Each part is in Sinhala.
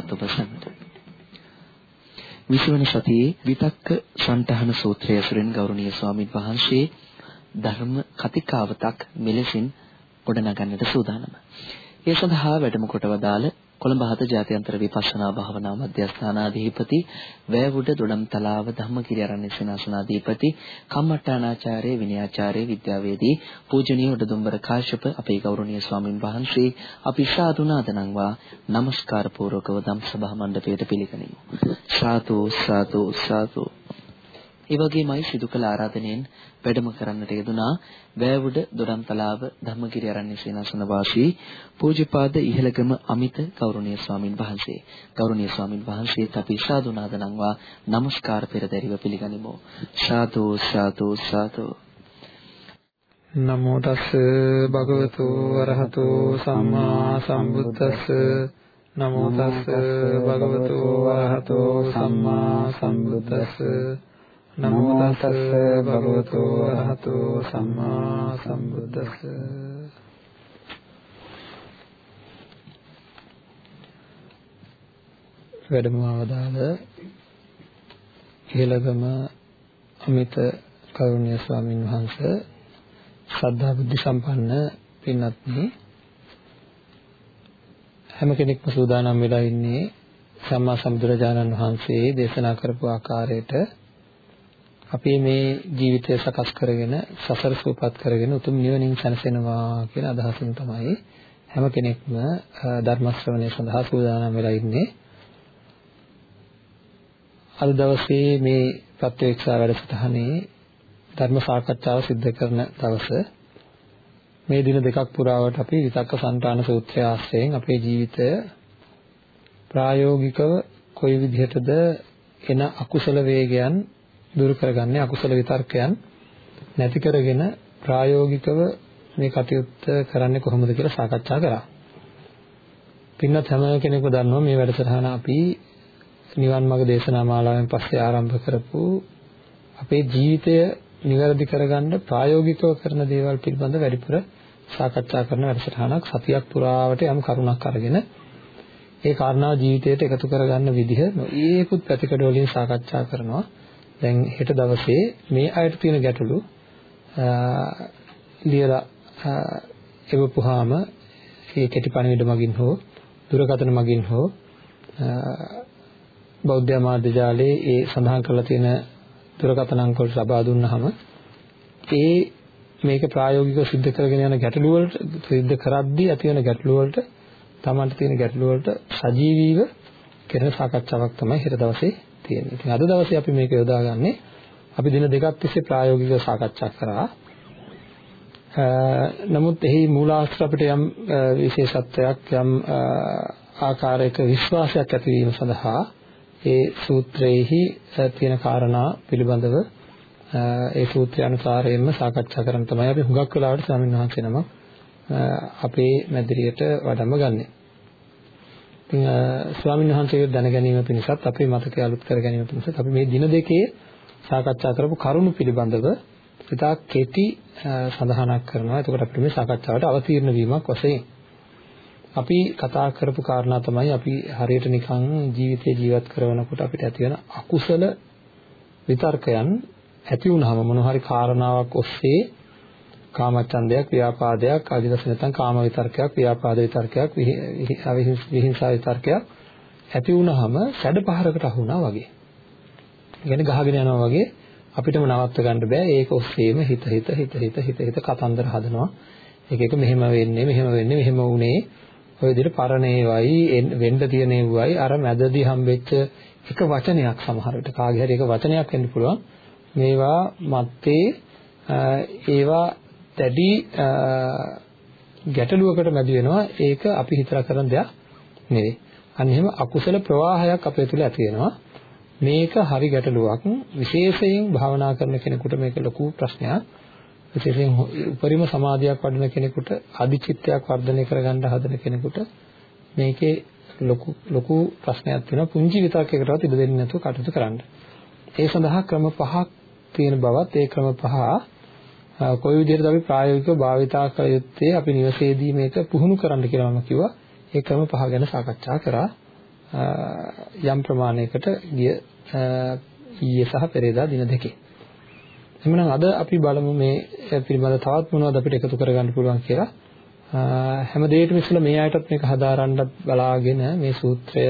සරණයි සදැහැති සුපින්වත් ඔබ සැමට. විසවන සතියේ විතක්ක සන්තහන සූත්‍රය ඇසුරෙන් ගෞරවනීය ස්වාමින් වහන්සේ ධර්ම කතිකාවතක් මෙලෙසින් ගොඩනගන්නට සූදානම. ඒ සඳහා වැඩම කොට වදාළ කොළඹ හත ජාත්‍යන්තර විපස්සනා භාවනා මධ්‍යස්ථානාධිපති වැයවුඩ දොඩම්තලාව ධම්මකිරි ආරණ්‍ය සේනාසනාධිපති කම්මට්ටානාචාර්ය විනයාචාර්ය විද්‍යාවේදී පූජනීය උඩදුම්බර කාශ්‍යප අපේ ගෞරවනීය ස්වාමින් වහන්සේ අපි සාදුනාදනම්වා নমස්කාර පූර්වකව ධම් සභා මණ්ඩපයට පිළිගනිමු. සාදු සාදු සාදු. ඒ වගේමයි සිදු කළ ආරාධනෙන් වැඩම කරන්නට යෙදුනා වැයවුඩ දොරන්තලාව ධම්මගිරි ආරණ්‍ය සේනාසන වාසී පූජ්‍යපාද ඉහළගම අමිත ගෞරවනීය ස්වාමින් වහන්සේ. ගෞරවනීය ස්වාමින් වහන්සේත් අපි සාදු නාදනම්වා. নমස්කාර පෙරදරිව පිළිගනිමු. සාදු සාදු සාදු. නමෝ තස් භගවතු වරහතෝ සම්මා සම්බුද්දස්ස. නමෝ තස් භගවතු වරහතෝ සම්මා සම්බුද්දස්ස. නමෝ තස්ස භගවතු අරහතෝ සම්මා සම්බුද්දස්ස වැඩම අවදාළ හේලගම අමිත කරුණීය ස්වාමින් වහන්සේ ශ්‍රද්ධා බුද්ධ සම්පන්න පින්වත්නි හැම කෙනෙක්ම සූදානම් වෙලා ඉන්නේ සම්මා සම්බුදුරජාණන් වහන්සේ දේශනා කරපු ආකාරයට අපි මේ ජීවිතය සකස් කරගෙන සසර සූපත් කරගෙන උතුම් නිවනින් සැනසෙනවා කියන අදහසින් තමයි හැම කෙනෙක්ම ධර්ම ශ්‍රවණය සඳහා සූදානම් වෙලා ඉන්නේ. අද දවසේ මේ ප්‍රත්‍යක්ෂා වැඩසටහනේ ධර්ම සාකච්ඡාව සිද්ධ කරන දවස මේ දින දෙකක් පුරාවට අපි විතක්ක සන්තාන සූත්‍රය ආශ්‍රයෙන් අපේ ජීවිතය ප්‍රායෝගිකව කොයි විදිහටද එන අකුසල වේගයන් දුරු කරගන්නේ අකුසල විතර්කයන් නැති කරගෙන ප්‍රායෝගිකව මේ කටයුත්ත කරන්නේ කොහොමද කියලා සාකච්ඡා කරා. පින්වත් හැම කෙනෙක්ම දන්නවා මේ වැඩසටහන අපි නිවන් මාර්ග දේශනා මාලාවෙන් පස්සේ ආරම්භ කරපු අපේ ජීවිතය නිවැරදි කරගන්න ප්‍රායෝගිකව කරන දේවල් පිළිබඳ වැඩිපුර සාකච්ඡා කරන වැඩසටහනක් සතියක් පුරාවට යම් කරුණක් අරගෙන ඒ කාරණා ජීවිතයට එකතු කරගන්න විදිහ නොයේකුත් පැතිකඩ වලින් සාකච්ඡා කරනවා. දැන් හෙට දවසේ මේ අයට තියෙන ගැටලු ලියලා එවපුවාම ඒ කෙටි පණිවිඩ මගින් හෝ දුරකථන මගින් හෝ බෞද්ධ මාධ්‍ය ජාලයේ ඒ සඳහන් කරලා තියෙන දුරකථන අංක වලට ලබා දුන්නාම ඒ මේක ප්‍රායෝගිකව सिद्ध කරගෙන යන ගැටලු වලට सिद्ध කරද්දී ඇති වෙන ගැටලු වලට Tamanට තියෙන ගැටලු වලට සජීවීව කරන සාකච්ඡාවක් තමයි හෙට දවසේ තියෙන්නේ. ඉතින් අද දවසේ අපි මේක යොදාගන්නේ අපි දින දෙකක් තිස්සේ ප්‍රායෝගිකව සාකච්ඡා කරා. නමුත් එහි මූලාශ්‍ර අපිට යම් විශේෂත්වයක් යම් ආකාරයක විශ්වාසයක් ඇතිවීම සඳහා ඒ සූත්‍රයේහි තියෙන කාරණා පිළිබඳව ඒ සූත්‍රය අනුසාරයෙන්ම සාකච්ඡා කරන්න තමයි අපි හුඟක් වෙලාවට ස්වාමීන් වහන්සේ නමක් අපේ මැදිරියට වඩම්ම ගන්නේ. ඉතින් ස්වාමීන් වහන්සේගේ දැන ගැනීම පිණිසත් අපේ මතකය අලුත් කර ගැනීම පිණිසත් අපි මේ දින දෙකේ සාකච්ඡා කරපු කරුණු පිළිබඳව ඉතා කෙටි සඳහනක් කරනවා. එතකොට අපිට මේ සාකච්ඡාවට අවතීර්ණ වීමක් වශයෙන් අපි කතා කරපු කාරණා තමයි අපි හරියට නිකන් ජීවිතේ ජීවත් කරනකොට අපිට ඇති වෙන අකුසල විතර්කයන් ඇති වුනහම මොන හරි කාරණාවක් ඔස්සේ කාමච්ඡන්දයක් ව්‍යාපාදයක් ආදී වශයෙන් නැත්නම් කාම විතර්කයක් ව්‍යාපාද විතර්කයක් විහිංසා විතර්කයක් ඇති වුනහම සැඩ පහරකට අහු වුණා වගේ. කියන්නේ ගහගෙන යනවා වගේ අපිටම නවත්ත ගන්න බෑ. ඒක ඔස්සේම හිත හිත හිත හිත හිත හිත කතන්දර හදනවා. ඒක එක මෙහෙම වෙන්නේ මෙහෙම වෙන්නේ මෙහෙම වුනේ. ඔය විදිහට පරණේවයි වෙන්න තියෙන ඒවයි අර මැදදී හම්බෙච්ච එක වචනයක් සමහර විට කාගේ හරි එක වචනයක් වෙන්න පුළුවන්. මේවා මැත්තේ ඒවා දැඩි ගැටලුවකට මැදි වෙනවා ඒක අපි හිතලා කරන දෙයක් නෙවෙයි. අන්න එහෙම අකුසල ප්‍රවාහයක් අපේ තුල ඇති වෙනවා. මේක හරි ගැටලුවක්. විශේෂයෙන් භාවනා කරන කෙනෙකුට මේක ලොකු ප්‍රශ්නයක්. විශේෂයෙන් උපරිම සමාධියක් වඩන කෙනෙකුට අධිචිත්තයක් වර්ධනය කරගන්න හදන කෙනෙකුට මේකේ ලොකු ලොකු ප්‍රශ්නයක් තියෙනවා. පුංචි විතර්කයකටවත් ඉඩ දෙන්නේ නැතුව කටයුතු කරන්න. ඒ සඳහා ක්‍රම පහක් තියෙන බවත් ඒ ක්‍රම පහ කොයි විදිහටද අපි ප්‍රායෝගිකව භාවිතා කළ යුත්තේ අපි නිවසේදී මේක පුහුණු කරන්න කියලා මම කිව්වා. ඒ ක්‍රම පහ ගැන සාකච්ඡා කරා යම් ප්‍රමාණයකට ගිය ඊයේ සහ පෙරේදා දින දෙකේ. එhmenan අද අපි බලමු මේ පිළිබඳ තවත් මොනවද අපිට එකතු කරගන්න පුළුවන් කියලා. හැම දෙයකටම ඉස්සෙල්ලා මේ ආයතත් මේක හදාරන්නත් බලාගෙන මේ සූත්‍රය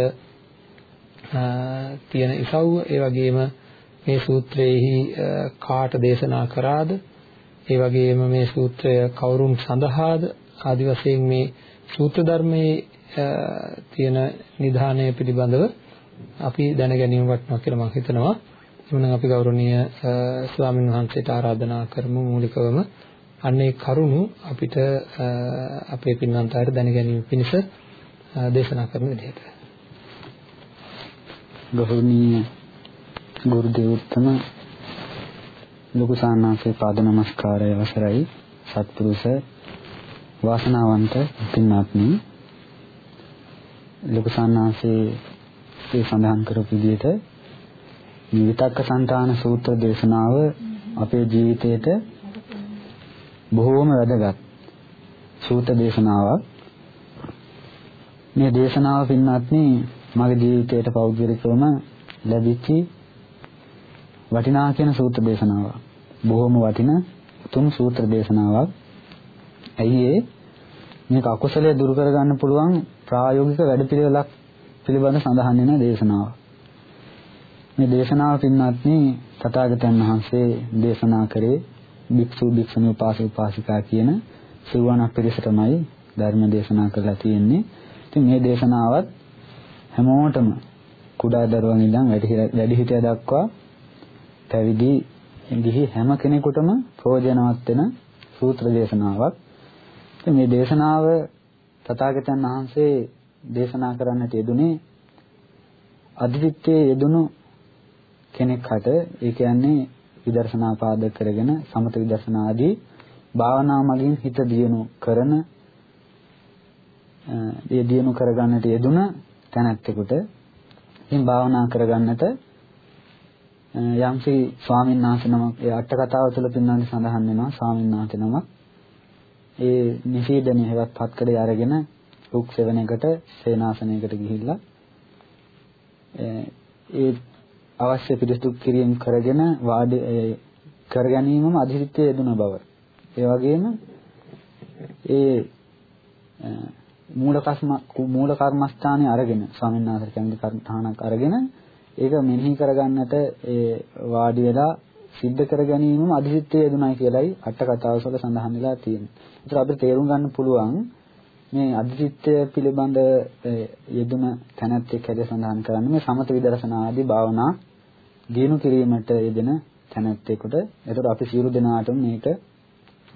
තියෙන ඉසව්ව ඒ වගේම මේ සූත්‍රයේහි කාට දේශනා කරාද ඒ වගේම මේ සූත්‍රය කවුරුන් සඳහාද ආදි වශයෙන් මේ සූත්‍ර ධර්මයේ තියෙන නිධානය පිළිබඳව අපි දැන ගැනීම වටිනවා කියලා මම හිතනවා. එhmenan අපි ගෞරවනීය ස්වාමින් වහන්සේට ආරාධනා කරමු මූලිකවම අන්නේ කරුණු අපිට අපේ පින්වන්ත අයට දැන ගැනීම පිණිස දේශනා කරන විදිහට. ගෞරවනීය ගුරු දේවෝත්තම ලොකු සාන්නාසේ පාද නමස්කාරය අවසරයි. සත්පුරුෂ වාසනාවන්ත පින්වත්නි. ලොකු සාන්නාසේ ඒ සඳහන් කරපු විදිහට මේ විතක්ක සංතාන සූත්‍ර දේශනාව අපේ ජීවිතයට බොහෝම වැදගත් සූත්‍ර දේශනාවක්. මේ දේශනාව පින්වත්නි මගේ ජීවිතයට පෞද්ගලිකවම ලැබිච්ච වටිනා කියන සූත්‍ර දේශනාවක්. බොහොම වටින උතුම් සූත්‍ර දේශනාවක්. ඇයි ඒ මේක අකුසලයේ දුරු කරගන්න පුළුවන් ප්‍රායෝගික වැඩපිළිවෙලක් පිළිබඳ සඳහන් වෙන දේශනාවක්. මේ දේශනාව පින්වත්නි තථාගතයන් වහන්සේ දේශනා කරේ භික්ෂු භික්ෂුණී උපාසක උපාසිකා කියන සිව්වණක් පිරිසටමයි ධර්ම දේශනා කරලා තියෙන්නේ. ඉතින් මේ දේශනාවත් හැමෝටම කුඩා දරුවන් ඉඳන් වැඩිහිටිය දක්වා පැවිදි ගිහි හැම කෙනෙකුටම ප්‍රයෝජනවත් වෙන සූත්‍ර දේශනාවක්. ඉතින් මේ දේශනාව තථාගතයන් වහන්සේ දේශනා කරන්නට යෙදුනේ අධිවිත්තේ යෙදුණු කෙනෙක් හට ඒ කියන්නේ විදර්ශනා පාදක කරගෙන සමත විදර්ශනා ආදී භාවනා මගින් හිත දියුණු කරන ඒ දියුණු කරගන්නට යෙදුන තැනැත්තෙකුට ඉතින් භාවනා කරගන්නට යම්සි ස්වාමීන් වහන්සේ නමක් ඒ අට කතාව තුළ පින්නන්නේ සඳහන් වෙනවා ස්වාමීන් වහන්සේ නමක් ඒ නිසීදනේ හෙවත් පත්කඩේ අරගෙන රුක් සෙවණේකට සේනාසනයකට ගිහිල්ලා ඒ අවශ්‍ය පිළිසුදු කිරීම කරගෙන වාඩි කර ගැනීමම අධිරිත්‍ය යෙදුන බව. ඒ වගේම ඒ මූල කර්ම මූල කර්මස්ථානයේ අරගෙන ස්වාමීන් වහන්සේ කැමති කර්මස්ථානක් අරගෙන ඒක මෙනෙහි කරගන්නට ඒ වාඩි වෙලා සිද්ධ කර ගැනීමම අධිසිත්තය යෙදුණයි කියලයි අට කතාවසල සඳහන් වෙලා තියෙන්නේ. ඒතර අපිට තේරුම් ගන්න පුළුවන් මේ අධිසිත්තය පිළිබඳ යෙදුන තැනැත්තෙක් හැටියට සඳහන් කරන්නේ මේ සමත විදර්ශනා ආදී භාවනා දිනු කිරීමට යෙදෙන තැනැත්තෙකුට. ඒතර අපි සියලු දෙනාටම මේක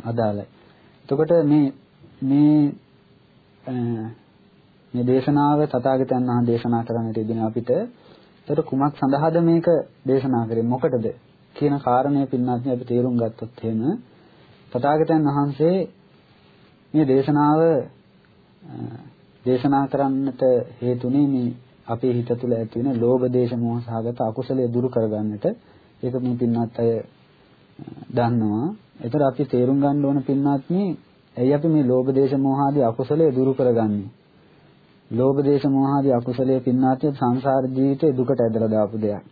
අදාළයි. එතකොට මේ මේ මේ දේශනාව තථාගතයන් වහන්සේ දේශනා කරන්නට යෙදෙන අපිට ඒතර කුමක් සඳහාද මේක දේශනා කරේ මොකටද කියන කාරණය පින්නත් අපි තේරුම් ගත්තොත් එහෙම තථාගතයන් වහන්සේ මේ දේශනාව දේශනා කරන්නට හේතුනේ මේ අපේ හිත තුළ ඇති වෙන ලෝභ දේශ මොහ සහගත අකුසලයේ දුරු කරගන්නට ඒක මේ පින්නත් අය දන්නවා. ඒතර අපි තේරුම් ගන්න ඕන පින්නත් මේ ඇයි අපි මේ ලෝභ දේශ මොහ ආදී අකුසලයේ දුරු කරගන්නේ? ලෝභ දේශ මොහ ආදී අකුසලයේ පින්නාතිය සංසාර ජීවිතේ දුකට ඇදලා දාපු දෙයක්.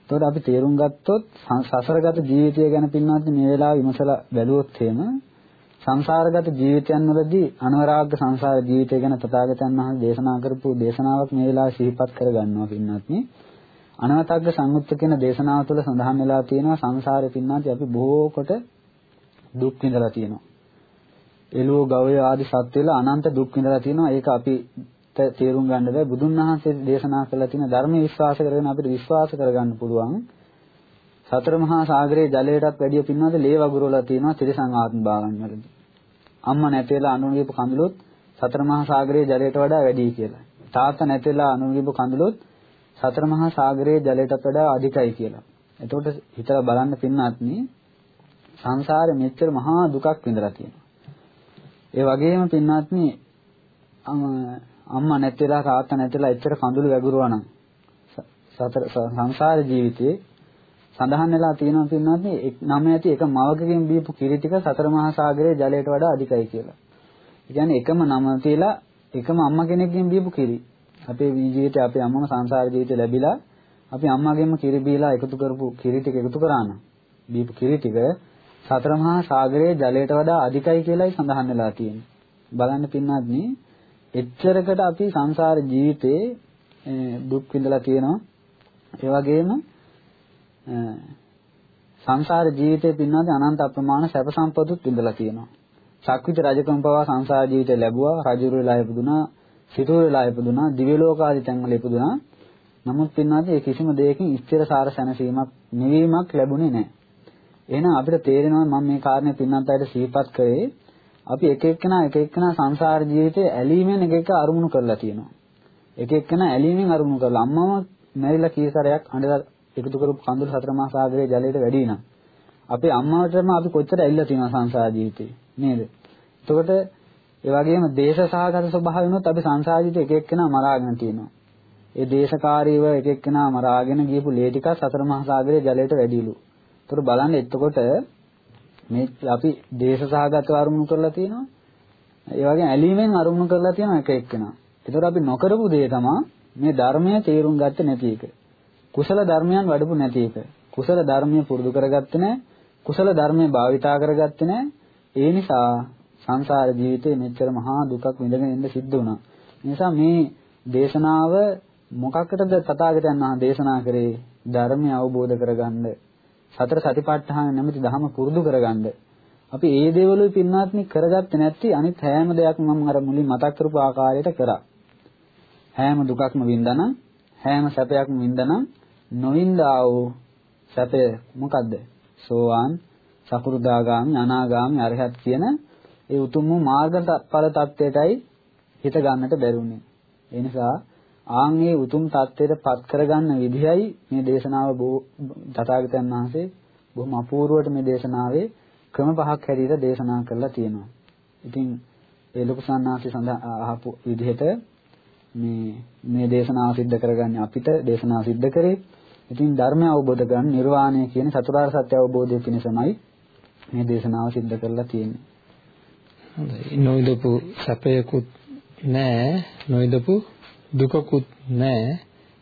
එතකොට අපි තේරුම් ගත්තොත් සසරගත ජීවිතය ගැන පින්නාතිය මේ වෙලාව විමසලා බැලුවොත් එහෙම සංසාරගත ජීවිතයන් වලදී අනවරාග්‍ය සංසාර ජීවිතය ගැන තථාගතයන් වහන්සේ දේශනා කරපු දේශනාවක් මේ වෙලාවේ සිහිපත් කරගන්නවා පින්නාත්නි. අනවතග්ග සංයුත්ත කියන දේශනාව තුළ සඳහන් වෙලා තියෙනවා සංසාරේ පින්නාති අපි බොහෝ කොට දුක් විඳලා තියෙනවා. එළුව ගවය ආදී සත්ත්වයලා අනන්ත දුක් විඳලා තියෙනවා. ඒක අපි තේරුම් ගන්න බෑ. බුදුන් වහන්සේ දේශනා කළ තියෙන ධර්මයේ විශ්වාස කරගෙන අපිට විශ්වාස කරගන්න පුළුවන්. සතර මහා සාගරයේ ජලයටත් වැඩිය පින්නවද ලේ වගුරුවලා තියෙනවා තිරසං ආත්ම භාවයන් වලදී. අම්මා නැතිලා අනුන්ගේපු කඳුළුත් සතර මහා සාගරයේ ජලයට වඩා වැඩි කියලා. තාත්තා නැතිලා අනුන්ගේපු කඳුළුත් සතර මහා සාගරයේ ජලයටත් වඩා අධිකයි කියලා. එතකොට හිතලා බලන්න පින්නත්නි සංසාරේ මෙච්චර මහා දුකක් විඳලා තියෙනවා. ඒ වගේම පින්නාත්නි අම්මා නැතිලා තාත්තා නැතිලා එච්චර කඳුළු වැගිරුවා නම් සතර සංසාර ජීවිතේ සඳහන් වෙලා තියෙනවා පින්නාත්නි නම ඇති එක මවකකින් බීපු කිරි ටික සතර මහා සාගරයේ ජලයට වඩා අධිකයි කියලා. ඒ කියන්නේ එකම නම තියලා එකම අම්මා කෙනෙක්ගෙන් බීපු කිරි. අපේ ජීවිතේ අපේ අම්මම සංසාර ජීවිතේ ලැබිලා අපි අම්මාගෙන්ම කිරි බීලා එකතු කරපු කිරි ටික එකතු කරා නම් බීපු කිරි ටික සතර මහා සාගරයේ ජලයට වඩා අධිකයි කියලායි සඳහන් වෙලා තියෙන්නේ. බලන්න පින්වත්නි, එච්චරකට අපි සංසාර ජීවිතේ දුක් විඳලා තියෙනවා. ඒ වගේම සංසාර ජීවිතේ පින්නත් අනන්ත අප්‍රමාණ සැප සම්පතුත් විඳලා තියෙනවා. ශක්විත රජකම පවා සංසාර ජීවිතේ ලැබුවා, රජුරු වෙලා ඉපදුනා, සිටුරු වෙලා ඉපදුනා, දිව්‍ය ලෝකාදී තැන්වල ඉපදුනා. නමුත් පින්නත් ඒ කිසිම දෙයකින් ස්ථිර සාර සැනසීමක් නිවීමක් ලැබුණේ නැහැ. එහෙනම් අපිට තේරෙනවා මම මේ කාරණේ පින්නත් අයට සිහිපත් කරේ අපි එක එක්කෙනා එක එක්කෙනා සංසාර ජීවිතේ ඇලීමෙන් එක එක අරමුණු කරලා තියෙනවා. එක එක්කෙනා ඇලීමෙන් අරමුණු කරලා අම්මම මැරිලා කී සැරයක් අඬලා එකතු කරපු කඳුළු සතර මහා සාගරයේ ජලයට වැඩි නම් අපේ අම්මාවටම අපි කොච්චර ඇවිල්ලා තියෙනවා සංසාර ජීවිතේ නේද? එතකොට ඒ වගේම දේශ සහගත ස්වභාවයනොත් අපි සංසාර ජීවිතේ එක එක්කෙනා මරාගෙන තියෙනවා. ඒ දේශකාරීව එක එක්කෙනා මරාගෙන ගියපු ලේ ටික සතර මහා සාගරයේ ජලයට වැඩිලු. ඒතර බලන්න එතකොට මේ අපි දේශ සහගතව අරමුණු කරලා තියෙනවා. ඒ වගේම ඇලීමෙන් අරමුණු කරලා තියෙනවා එක එක්කෙනා. ඒතර අපි නොකරපු දේ තමයි මේ ධර්මය තේරුම් ගත්තේ නැති එක. කුසල ධර්මයන් වඩපු නැති එක. කුසල ධර්මය පුරුදු කරගත්තේ නැහැ. කුසල ධර්මය භාවිතා කරගත්තේ නැහැ. ඒ නිසා සංසාර ජීවිතේ මෙච්චර මහා දුකක් විඳගෙන ඉන්න සිද්ධ වුණා. නිසා මේ දේශනාව මොකකටද තථාගතයන් වහන්සේ දේශනා කරේ ධර්මය අවබෝධ කරගන්න සතර සතිපට්ඨාන නැමැති ධහම පුරුදු කරගන්න අපි ඒ දේවලුයි පින්වත්නි කරගත්තේ නැති අනිත් හැම දෙයක්ම මම අර මුලින් මතක් කරපු ආකාරයට කරා හැම දුකක්ම වින්දානම් හැම සැපයක්ම වින්දානම් නොවින්දා වූ සැපය මොකද්ද? සෝවාන්, සකුරුදාගාමි, අනාගාමි, අරහත් කියන ඒ උතුම් වූ මාර්ගඵල தත්වයටයි හිත ගන්නට බැරුණේ. ඒ නිසා ආන් මේ උතුම් தත්වයට පත් කරගන්න විදිහයි මේ දේශනාව තථාගතයන් වහන්සේ බොහොම අපූර්වවට මේ දේශනාවේ ක්‍රම පහක් හැටියට දේශනා කරලා තියෙනවා. ඉතින් ඒ ලොකු සන්නාසි සඳහා අහපු විදිහට මේ මේ දේශනාව සිද්ධ කරගන්නේ අපිට දේශනාව සිද්ධ කරේ. ඉතින් ධර්මය අවබෝධ කරගන්න නිර්වාණය කියන චතුරාර්ය සත්‍ය අවබෝධය පිණිසමයි මේ දේශනාව සිද්ධ කරලා තියෙන්නේ. හොඳයි. නොයිදපු සැපයකුත් නැහැ, නොයිදපු දුකකුත් නැහැ.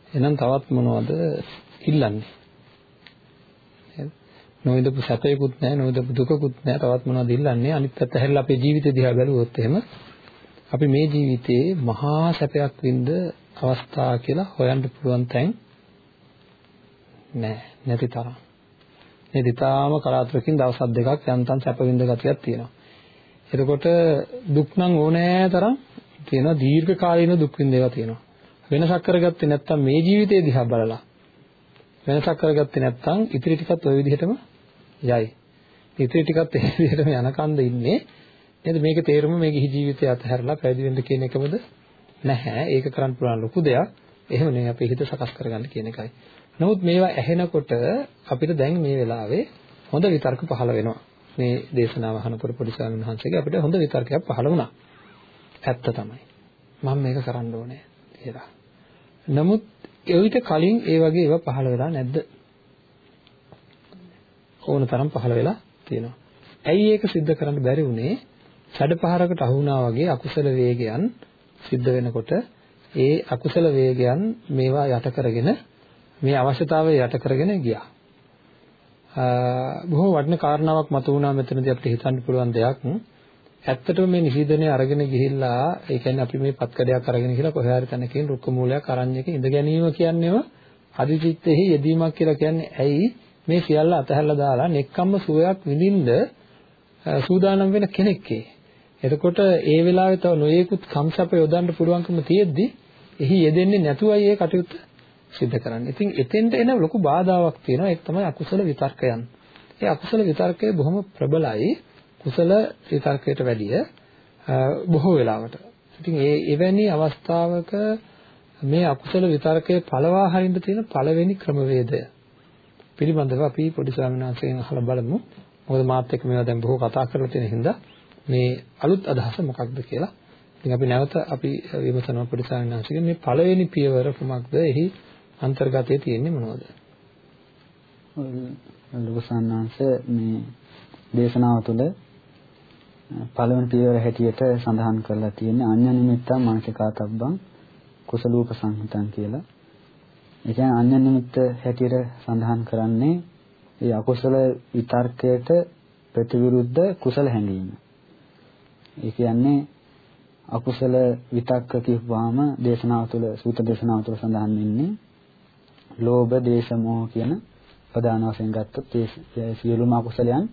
එහෙනම් තවත් මොනවද ඉල්ලන්නේ? නොයිදපු සැපයකුත් නැහැ, නොයිදපු දුකකුත් නැහැ. තවත් මොනවද ඉල්ලන්නේ? අනිත් පැත්ත හැරිලා අපේ ජීවිතය දිහා බැලුවොත් එහෙම අපි මේ ජීවිතේ මහා සැපයක් වින්ද අවස්ථා කියලා හොයන්න පුළුවන් තැන් නෑ නැති තරම්. මේ දිතාම කලාතුරකින් දවස් දෙකක් යන්තම් සැප වින්ද ගතියක් තියෙනවා. එතකොට දුක් නම් ඕනෑ තරම් තියෙනවා. දීර්ඝ කාලීන දුක් විඳේවා තියෙනවා. වෙනසක් කරගත්තේ නැත්නම් මේ ජීවිතේ දිහා බලලා වෙනසක් කරගත්තේ නැත්නම් ඉතිරි ටිකත් ওই විදිහටම යයි. ඉතිරි ටිකත් ඒ විදිහටම යනකන්ද ඉන්නේ. නේද? මේකේ තේරුම මේ ගිහි ජීවිතය අතහැරලා පැවිදි වෙන්න කියන එකමද නැහැ. ඒක කරන්න පුළුවන් ලොකු දෙයක්. එහෙම නෙවෙයි අපේ හිත සකස් කරගන්න කියන එකයි. නමුත් මේවා ඇහෙනකොට අපිට දැන් මේ වෙලාවේ හොඳ විතර්ක පහළ වෙනවා. මේ දේශනාව අහනකොට පොඩි ස්වාමීන් වහන්සේගේ අපිට හොඳ විතර්කයක් පහළ වුණා. ඇත්ත තමයි මම මේක කරන්න ඕනේ කියලා නමුත් ඒ විට කලින් ඒ වගේ ඒවා පහළ වෙලා නැද්ද ඕන තරම් පහළ වෙලා තියෙනවා ඇයි ඒක सिद्ध කරන්න බැරි වුනේ සැඩපහරකට අහු වුණා වගේ අකුසල වේගයන් සිද්ධ වෙනකොට ඒ අකුසල වේගයන් මේවා යට කරගෙන මේ අවශ්‍යතාවය යට කරගෙන ගියා. බොහෝ වටින කාරණාවක් මතු වුණා මෙතනදී අපිට හිතන්න පුළුවන් දෙයක්. ඇත්තටම මේ නිසීදනයේ අරගෙන ගිහිල්ලා ඒ කියන්නේ අපි මේ පත්කඩයක් අරගෙන ගිහිල්ලා කොහේ හරි තැනකින් රුක්ක මූලයක් අරඤ්‍යක ඉඳ ගැනීම කියන්නේම අදිචිත්තෙහි යෙදීමක් කියලා කියන්නේ ඇයි මේ සියල්ල අතහැරලා දාලා නෙක්කම්ම සුවයක් විඳින්න සූදානම් වෙන කෙනෙක්ගේ එතකොට ඒ වෙලාවේ තව නොයේකුත් කම්සප යොදන්න පුළුවන්කම තියෙද්දි එහි යෙදෙන්නේ නැතුවයි ඒ කටයුත්ත සිද්ධ කරන්නේ. ඉතින් එතෙන්ට එන ලොකු බාධාවක් තියෙනවා. ඒක තමයි අකුසල විතර්කයන්. ඒ අකුසල විතර්කය බොහොම ප්‍රබලයි කුසල විතර්කයට වැඩිය බොහෝ වෙලාවට. ඉතින් ඒ එවැනි අවස්ථාවක මේ අකුසල විතර්කයේ පළවා හරින්න තියෙන පළවෙනි ක්‍රමවේදය පිළිබඳව අපි පොඩි ස්වාමීන් වහන්සේගෙන් අහලා බලමු. මොකද මාත් එක්ක මේවා දැන් බොහෝ කතා කරලා තියෙන හින්දා මේ අලුත් අදහස මොකක්ද කියලා. ඉතින් අපි නැවත අපි විමසනවා පරිසාරණාංශික මේ පළවෙනි පියවර කුමක්ද? එහි අන්තර්ගතයේ තියෙන්නේ මොනවද? ලෝකසන්නාංශ මේ දේශනාව තුළ පළවෙනි පියවර හැටියට සඳහන් කරලා තියෙන්නේ අඤ්ඤ නිමිත්තං මානසිකාතබ්බං කුසලූප සංහිතං කියලා. ඒ කියන්නේ අඤ්ඤ නිමිත්ත හැටියට සඳහන් කරන්නේ ඒ අකුසල විතර්කයට ප්‍රතිවිරුද්ධ කුසල හැඟීම. ඒ කියන්නේ අකුසල විතක්ක කියපුවාම දේශනාව තුළ සූත්‍ර දේශනාව තුළ සඳහන් වෙන්නේ ලෝභ, දේශ, මොහ කියන ප්‍රධාන වශයෙන් ගත්තොත් ඒ සියලුම අකුසලයන්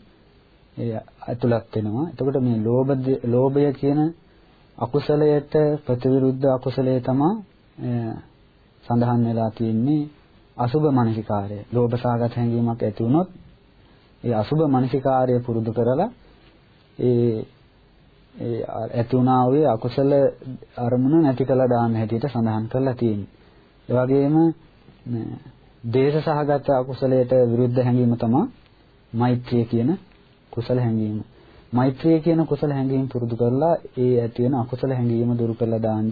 ඒ ඇතුළත් වෙනවා. එතකොට මේ ලෝභ ලෝභය කියන අකුසලයට ප්‍රතිවිරුද්ධ අකුසලය තමයි සඳහන් වෙලා තියෙන්නේ අසුභ මනසිකාරය. ලෝභ සාගත හැඟීමක් ඇති වුණොත් ඒ අසුභ මනසිකාරය පුරුදු කරලා ඒ ඒ ඇති වුණා වූ අකුසල අරමුණ නැති කළා දාන්න හැටියට සඳහන් කරලා තියෙනවා. ඒ වගේම දේශ සහගත අකුසලයට විරුද්ධ හැඟීම තමයි මෛත්‍රිය කියන කුසල හැඟීම. මෛත්‍රිය කියන කුසල හැඟීම පුරුදු කරලා ඒ ඇති වෙන අකුසල හැඟීම දුරු කරලා දාන්න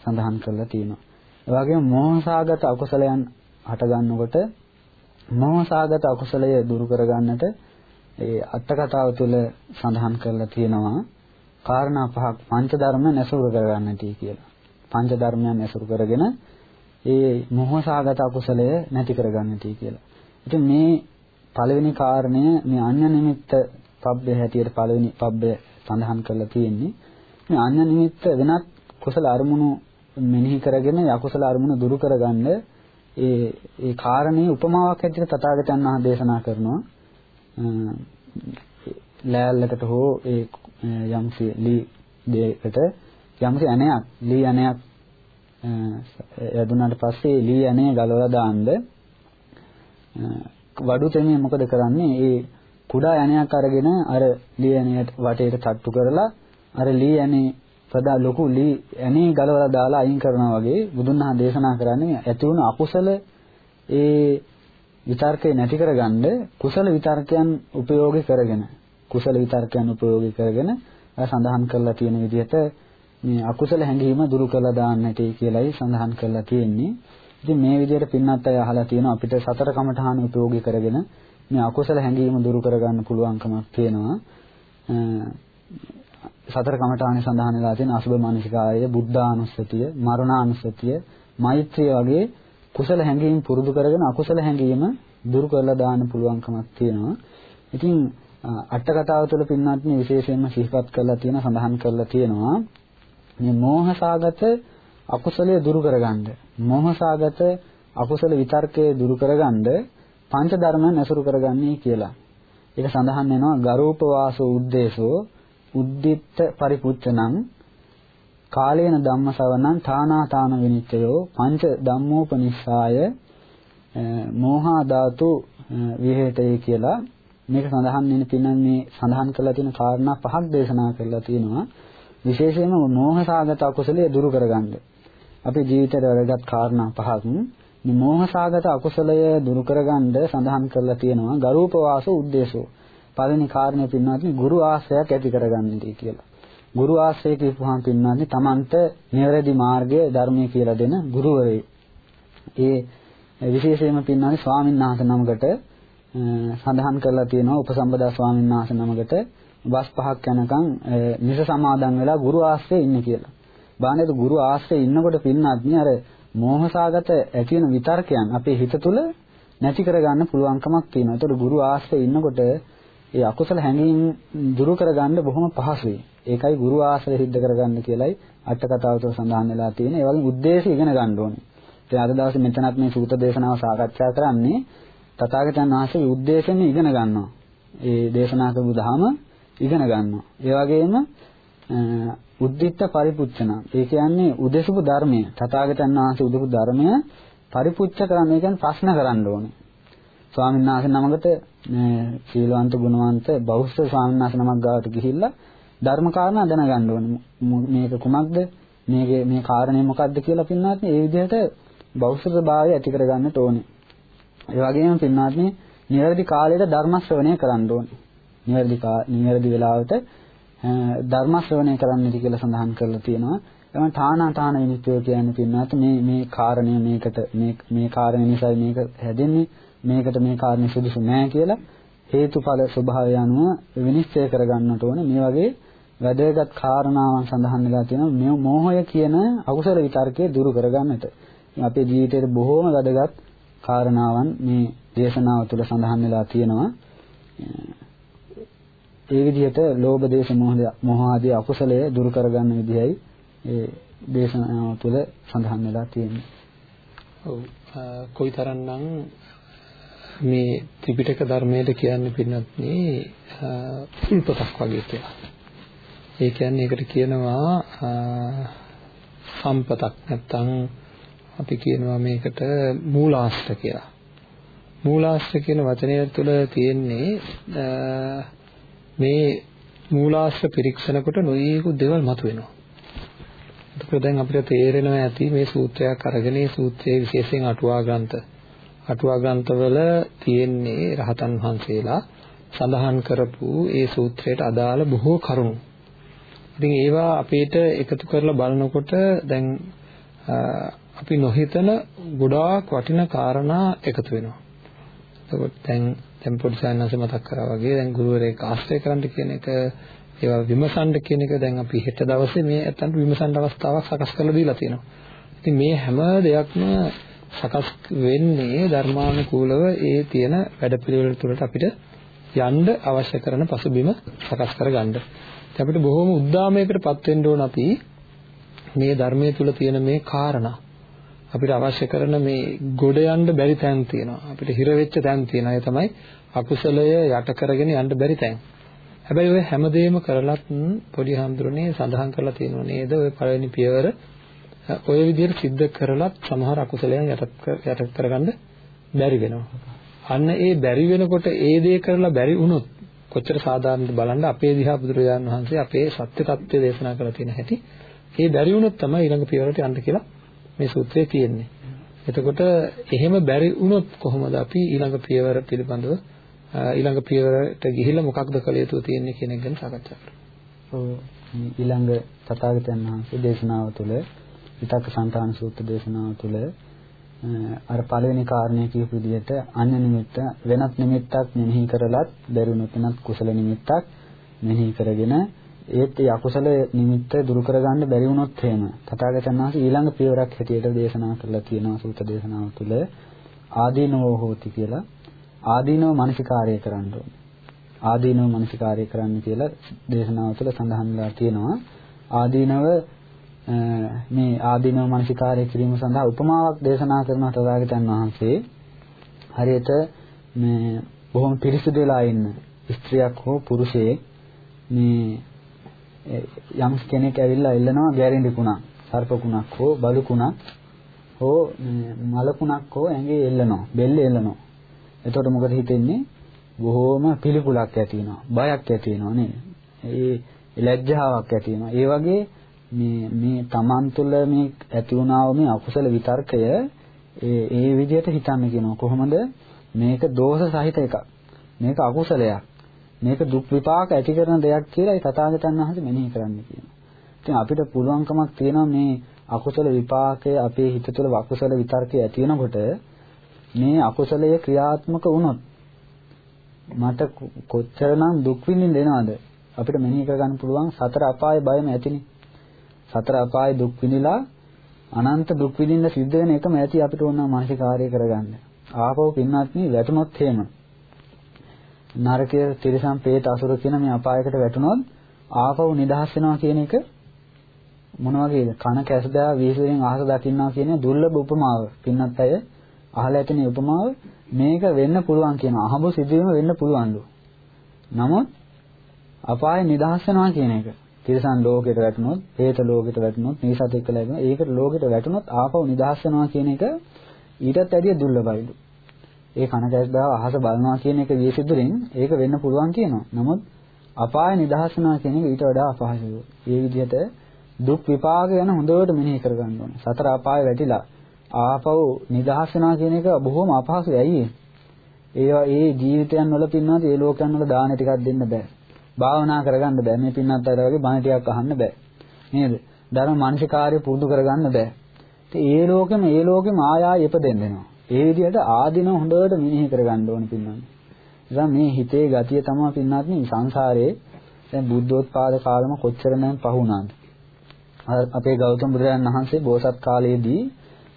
සඳහන් කරලා තියෙනවා. ඒ වගේම මෝහසාගත අකුසලයන් හට ගන්නකොට මෝහසාගත අකුසලය දුරු කරගන්නට ඒ අටකතාව තුළ සඳහන් කරලා තියෙනවා කාරණා පහක් පංච ධර්ම නැසුරු කරගන්නටි කියලා. පංච ධර්මයන් නැසුරු කරගෙන ඒ මොහසාගත අකුසලය නැති කරගන්නටි කියලා. ඉතින් මේ පළවෙනි කාරණය මේ අඤ්ඤ නිමිත්ත පබ්බේ හැටියට පළවෙනි පබ්බේ සඳහන් කරලා තියෙන්නේ. මේ අඤ්ඤ නිමිත්ත වෙනත් කුසල අරමුණු මෙනෙහි කරගෙන යකුසල අරමුණු දුරු කරගන්න ඒ ඒ කාරණේ උපමාවක් හැටියට තථාගතයන් වහන්සේ දේශනා කරනවා. ලෑල්ලකට හෝ ඒ යම්සි ලී දෙයකට යම්සි ඇණයක් ලී ඇණයක් යදුනාට පස්සේ ලී ඇණය ගලවලා දාන්න වඩු තෙමිය මොකද කරන්නේ ඒ කුඩා ඇණයක් අරගෙන අර ලී ඇණයට වටේට තට්ටු කරලා අර ලී ඇණේ සදා ලොකු ලී ඇණේ ගලවලා දාලා අයින් කරනවා වගේ බුදුන් වහන්සේ දේශනා කරන්නේ ඇති වුණු අකුසල ඒ විතර්කේ නැති කරගන්න කුසල විතර්කයන් උපයෝගී කරගෙන කුසල විතර්කයන් උපයෝගී කරගෙන සඳහන් කරලා තියෙන විදිහට මේ අකුසල හැඟීම දුරු කරලා දාන්නටයි කියලායි සඳහන් කරලා තියෙන්නේ. ඉතින් මේ විදිහට පින්නත් අය අහලා තියෙනවා අපිට සතර කමඨහන උපයෝගී කරගෙන මේ අකුසල හැඟීම දුරු කරගන්න පුළුවන්කමක් තියෙනවා. සතර කමඨානේ සඳහන් වෙලා තියෙන අසුබ මානසිකාය, බුද්ධානුස්සතිය, මරණානුස්සතිය, මෛත්‍රිය වගේ කුසල හැඟීම් පුරුදු කරගෙන අකුසල හැඟීම දුරු කරලා දාන්න පුළුවන්කමක් තියෙනවා. ඉතින් අට කතාව තුළ පින්වත්නි විශේෂයෙන්ම සිහිපත් කරලා තියෙන සඳහන් කරලා තියෙනවා මේ මෝහසාගත අකුසලයේ දුරු කරගන්න. මෝහසාගත අකුසල විතර්කයේ දුරු කරගන්න පංච ධර්මයන් ඇසුරු කරගන්නේ කියලා. ඒක සඳහන් වෙනවා ගරූප වාසෝ උද්දේශෝ උද්දිත්ත පරිපුච්ඡනං කාලේන ධම්මසවණං තානාතාන විනිච්ඡයෝ පංච ධම්මෝපනිස්සාය මෝහා ධාතු විහෙතේ කියලා මේක සඳහන් වෙන පින්නන් මේ සඳහන් කරලා තියෙන කාරණා පහක් දේශනා කරලා තියෙනවා විශේෂයෙන්ම මෝහසාගත අකුසලයේ දුරු කරගන්න. අපේ ජීවිතයට වැදගත් කාරණා පහක් මේ මෝහසාගත අකුසලය දුරු කරගන්න සඳහන් කරලා තියෙනවා ගරූප වාසෝ උද්දේශෝ. පළවෙනි කාරණේ පින්නන්නේ ගුරු ආශ්‍රයයක් ඇති කරගන්නදී කියලා. ගුරු ආශ්‍රය කියපුවාම පින්නන්නේ Tamanට නිවැරදි මාර්ගය ධර්මයේ කියලා දෙන ගුරුවරේ. ඒ විශේෂයෙන්ම පින්නන්නේ ස්වාමීන් වහන්සේ නමකට සඳහන් කරලා තියෙනවා උපසම්පදා ස්වාමීන් වහන්සේ නමකට වස් පහක් යනකම් නිස සමාදන් වෙලා ගුරු ආශ්‍රයේ ඉන්නේ කියලා. බාහනේද ගුරු ආශ්‍රයේ ඉන්නකොට පින්නත් අර මෝහසාගත ඇති වෙන විතර්කයන් අපේ හිත තුල නැති කරගන්න පුළුවන්කමක් තියෙනවා. ඒතකොට ගුරු ආශ්‍රයේ ඉන්නකොට ඒ අකුසල හැඟීම් දුරු කරගන්න බොහොම පහසුයි. ඒකයි ගුරු ආශ්‍රය සිද්ධ කරගන්න කියලයි අට කතාව තුළ සඳහන් වෙලා තියෙන්නේ. ඒ වගේම ಉದ್ದೇಶ ඉගෙන ගන්න ඕනේ. ඉතින් අද දවසේ මෙතනත් මේ සූත්‍ර දේශනාව සාකච්ඡා කරන්නේ තථාගතයන් වහන්සේගේ ಉದ್ದೇಶයෙන් ඉගෙන ගන්නවා. ඒ දේශනා කරපු ධහම ඉගෙන ගන්නවා. ඒ වගේම උද්දිත්ත පරිපුච්ඡන. ඒ කියන්නේ උදෙසුපු ධර්මය. තථාගතයන් වහන්සේ උදෙසුපු ධර්මය පරිපුච්ඡ කරන්න, ඒ කියන්නේ ප්‍රශ්න කරන්න ඕනේ. ස්වාමීන් වහන්සේ නමකට සීලවන්ත ගුණවන්ත බෞද්ධ ස්වාමීන් වහන්සේ නමක් ගාවට ගිහිල්ලා ධර්ම කාරණා දැනගන්න ඕනේ. මේක කුමක්ද? මේකේ මේ කාරණේ මොකක්ද කියලා පින්නාත් මේ විදිහට බෞද්ධභාවය ඇති කරගන්නට ඕනේ. ඒ වගේම පින්නාත්නි නිවැරදි කාලයට ධර්ම ශ්‍රවණය කරන්න ඕනේ. නිවැරදි නිවැරදි වෙලාවට ධර්ම ශ්‍රවණය කරන්නටි කියලා සඳහන් කරලා තියෙනවා. එවන් තානා තාන විනිත්‍ය කියන්නේ පින්නාත් මේ මේ කාරණය මේකට මේ මේ කාරණේ නිසායි මේක හැදෙන්නේ මේකට මේ කාරණේ සුදුසු නෑ කියලා හේතුඵල ස්වභාවය අනුව විනිශ්චය කරගන්නට ඕනේ. මේ වගේ වැදගත් කාරණාවන් සඳහන් වෙලා තියෙනවා මේ මෝහය කියන අකුසල විතර්කය දුරු කරගන්නට. අපේ ජීවිතයේ බොහෝම වැදගත් කාරණාවන් මේ දේශනාව තුළ සඳහන් වෙලා තියෙනවා. ඒ විදිහට ලෝභ දේශ මොහ ආදී අකුසලය දුරු කරගන්න විදිහයි ඒ දේශනාව තුළ සඳහන් වෙලා තියෙන්නේ. ඔව් කොයිතරම්නම් මේ ත්‍රිපිටක ධර්මයට කියන්නේ පින්නත් නේ උල්පතක් වගේ කියලා. ඒ කියන්නේ ඒකට කියනවා සම්පතක් නැත්තම් අපි කියනවා මේකට මූලාශ්‍ර කියලා. මූලාශ්‍ර කියන වචනය තුළ තියෙන්නේ මේ මූලාශ්‍ර පිරික්සනකොට නොයෙකුත් දේවල් මතුවෙනවා. එතකොට දැන් අපිට තේරෙනවා ඇති මේ සූත්‍රයක් අරගෙන මේ සූත්‍රයේ විශේෂයෙන් අටුවා ග්‍රන්ථ අටුවා ග්‍රන්ථවල තියෙන්නේ රහතන් වහන්සේලා සඳහන් කරපු ඒ සූත්‍රයට අදාළ බොහෝ කරුණු. ඉතින් ඒවා අපිට එකතු කරලා බලනකොට දැන් අපි නොහිතන ගොඩාක් වටින කාරණා එකතු වෙනවා. එතකොට දැන් දැන් පොඩි සයන්වන්ස මතක් කරා වගේ දැන් ගුරුවරයෙක් ආශ්‍රය කරන්න කියන එක ඒවා විමසන්න කියන එක දැන් අපි හෙට දවසේ මේ ඇත්තන්ට විමසන්න අවස්ථාවක් සකස් කරලා දීලා තියෙනවා. ඉතින් මේ හැම දෙයක්ම සකස් වෙන්නේ ධර්මානුකූලව ඒ තියෙන වැඩපිළිවෙල තුළට අපිට යන්න අවශ්‍ය කරන පසුබිම සකස් කරගන්න. ඉතින් අපිට බොහොම උද්දාමයකටපත් වෙන්න ඕන අපි මේ ධර්මයේ තුල තියෙන මේ කාරණා අපිට අවශ්‍ය කරන මේ ගොඩ යන්න බැරි තැන් තියෙනවා. අපිට හිර වෙච්ච තැන් තියෙනවා. ඒ තමයි අකුසලය යට කරගෙන යන්න බැරි තැන්. හැබැයි ඔය හැමදේම කරලත් පොඩි හාමුදුරනේ සඳහන් කරලා තියෙනව නේද? ඔය පළවෙනි පියවර ඔය විදිහට සිද්ධ කරලත් සමහර අකුසලයන් යට කරගන්න බැරි වෙනවා. අන්න ඒ බැරි වෙනකොට ඒ දේ කරලා බැරි වුණොත් කොච්චර සාධාරණද බලන්න අපේ දිහා බුදුරජාණන් වහන්සේ අපේ සත්‍ය తත්වය දේශනා කරලා තියෙන හැටි. ඒ බැරි වුණොත් තමයි ඊළඟ පියවරට යන්න කියලා මේ සූත්‍රයේ තියෙන්නේ. එතකොට එහෙම බැරි වුණොත් කොහොමද අපි ඊළඟ පියවර පිළිබඳව ඊළඟ පියවරට ගිහිල්ලා මොකක්ද කළ යුතු තියෙන්නේ කියන එක ගැන සාකච්ඡා කරමු. ඔව් ඊළඟ තථාගතයන් වහන්සේ දේශනාව තුළ විතක්ක සංතාන සූත්‍ර දේශනාව තුළ අර පළවෙනි කාරණේ කියපු විදිහට අන්‍ය නිමිත්ත වෙනත් නිමිත්තක් මෙනෙහි කරලත් බැරිුණොත් වෙනත් කුසල නිමිත්තක් මෙනෙහි කරගෙන ඒත් ඒ අකුසල නිමිත්ත දුරු කරගන්න බැරි වුණොත් එහෙම තථාගතයන් වහන්සේ ඊළඟ පියවරක් හැටියට දේශනා කරලා තියෙනවා සූත්‍ර දේශනාව තුළ ආදීනවෝ හෝති කියලා ආදීනව මනසිකාරය කරන්න ඕනේ. ආදීනව මනසිකාරය කරන්න කියලා දේශනාව තුළ සඳහන් වෙලා තියෙනවා. ආදීනව මේ ආදීනව මනසිකාරය කිරීම සඳහා උපමාවක් දේශනා කරන තථාගතයන් වහන්සේ හරියට මේ බොහොම පිරිසිදු වෙලා ඉන්න ස්ත්‍රියක් හෝ පුරුෂයෙක් මේ යම් කෙනෙක් ඇවිල්ලා එල්ලනවා ගැරින්ඩි කුණක්, සර්ප කුණක් හෝ බලු කුණක් හෝ මල කුණක් හෝ ඇඟේ එල්ලනවා, බෙල්ල එල්ලනවා. එතකොට මොකද හිතෙන්නේ? බොහෝම පිළිකුලක් ඇති වෙනවා, බයක් ඇති වෙනවා නේද? ඒ ලැජ්ජාවක් ඇති වෙනවා. ඒ වගේ මේ මේ Taman තුළ මේ ඇති වුණාව මේ අකුසල විතර්කය ඒ ඒ විදිහට හිතන්න කියනවා. කොහොමද? මේක දෝෂ සහිත එකක්. මේක අකුසලයක්. මේක දුක් විපාක ඇති කරන දෙයක් කියලා ඒ තථාගතයන් වහන්සේ මෙනෙහි කරන්න කියනවා. ඉතින් අපිට පුළුවන්කමක් තියෙනවා මේ අකුසල විපාකය අපේ හිත තුළ අකුසල විතර්කය ඇති වෙනකොට මේ අකුසලය ක්‍රියාත්මක වුණොත් මට කොච්චරනම් දුක් විඳින්න දෙනවද? අපිට මෙනෙහි කරගන්න පුළුවන් සතර අපායේ බයම ඇතිනේ. සතර අපායේ දුක් විඳිලා අනන්ත දුක් විඳින්න සිද්ධ වෙන එකම ඇති අපිට ඕන මානසික කාර්ය කරගන්න. ආපහු පින්නත් වැටුනොත් එහෙම නරකයේ තිරසම් പ്രേත අසුර කියන මේ අපායකට වැටුනොත් ආපහු නිදහස් වෙනවා කියන එක මොන වගේද? කන කැසදා වීසයෙන් අහස දකින්නවා කියන දුර්ලභ උපමාව. පින්නත් අය අහලා ඇතින උපමාව. මේක වෙන්න පුළුවන් කියන අහඹ සිදුවීම වෙන්න පුළුවන්ලු නමුත් අපාය නිදහස් වෙනවා කියන එක. තිරසන් ලෝකයට වැටුනොත් හේත ලෝකයට වැටුනොත් නිසත් එක්කලා ඒකට ලෝකයට වැටුනොත් ආපහු නිදහස් වෙනවා කියන එක ඊටත් ඇදී දුර්ලභයිලු ඒ කන කැස්දාව අහස බලනවා කියන එක විසිදුරින් ඒක වෙන්න පුළුවන් කියනවා. නමුත් අපාය නිදහස් වෙනවා කියන එක ඊට වඩා අපහසුයි. ඒ විදිහට දුක් විපාක ගැන හොඳට මෙනෙහි කරගන්න ඕනේ. සතර අපාය වැටිලා ආපහු නිදහස් වෙනවා කියන එක බොහොම අපහසුයි. ඇයි ඒවා ඒ ජීවිතයන් වල පින්නත් ඒ ලෝකයන් වල දාන ටිකක් දෙන්න බෑ. භාවනා කරගන්න බෑ. මේ පින්නත් අර වගේ බණ ටිකක් අහන්න බෑ. නේද? ධර්ම මානසිකාර්ය පුරුදු කරගන්න බෑ. ඉතින් ඒ ලෝකෙම ඒ ලෝකෙම ආයා ඉපදෙන්න වෙනවා. ඒ විදිහට ආධින හොඳට මෙනෙහි කරගන්න ඕනේ පින්නන්නේ. ඉතින් මේ හිතේ ගතිය තමයි පින්නත් සංසාරේ දැන් බුද්ධෝත්පාද කාලෙම කොච්චරනම් පහ වුණාද? අපේ ගෞතම බුදුරජාණන් වහන්සේ බෝසත් කාලයේදී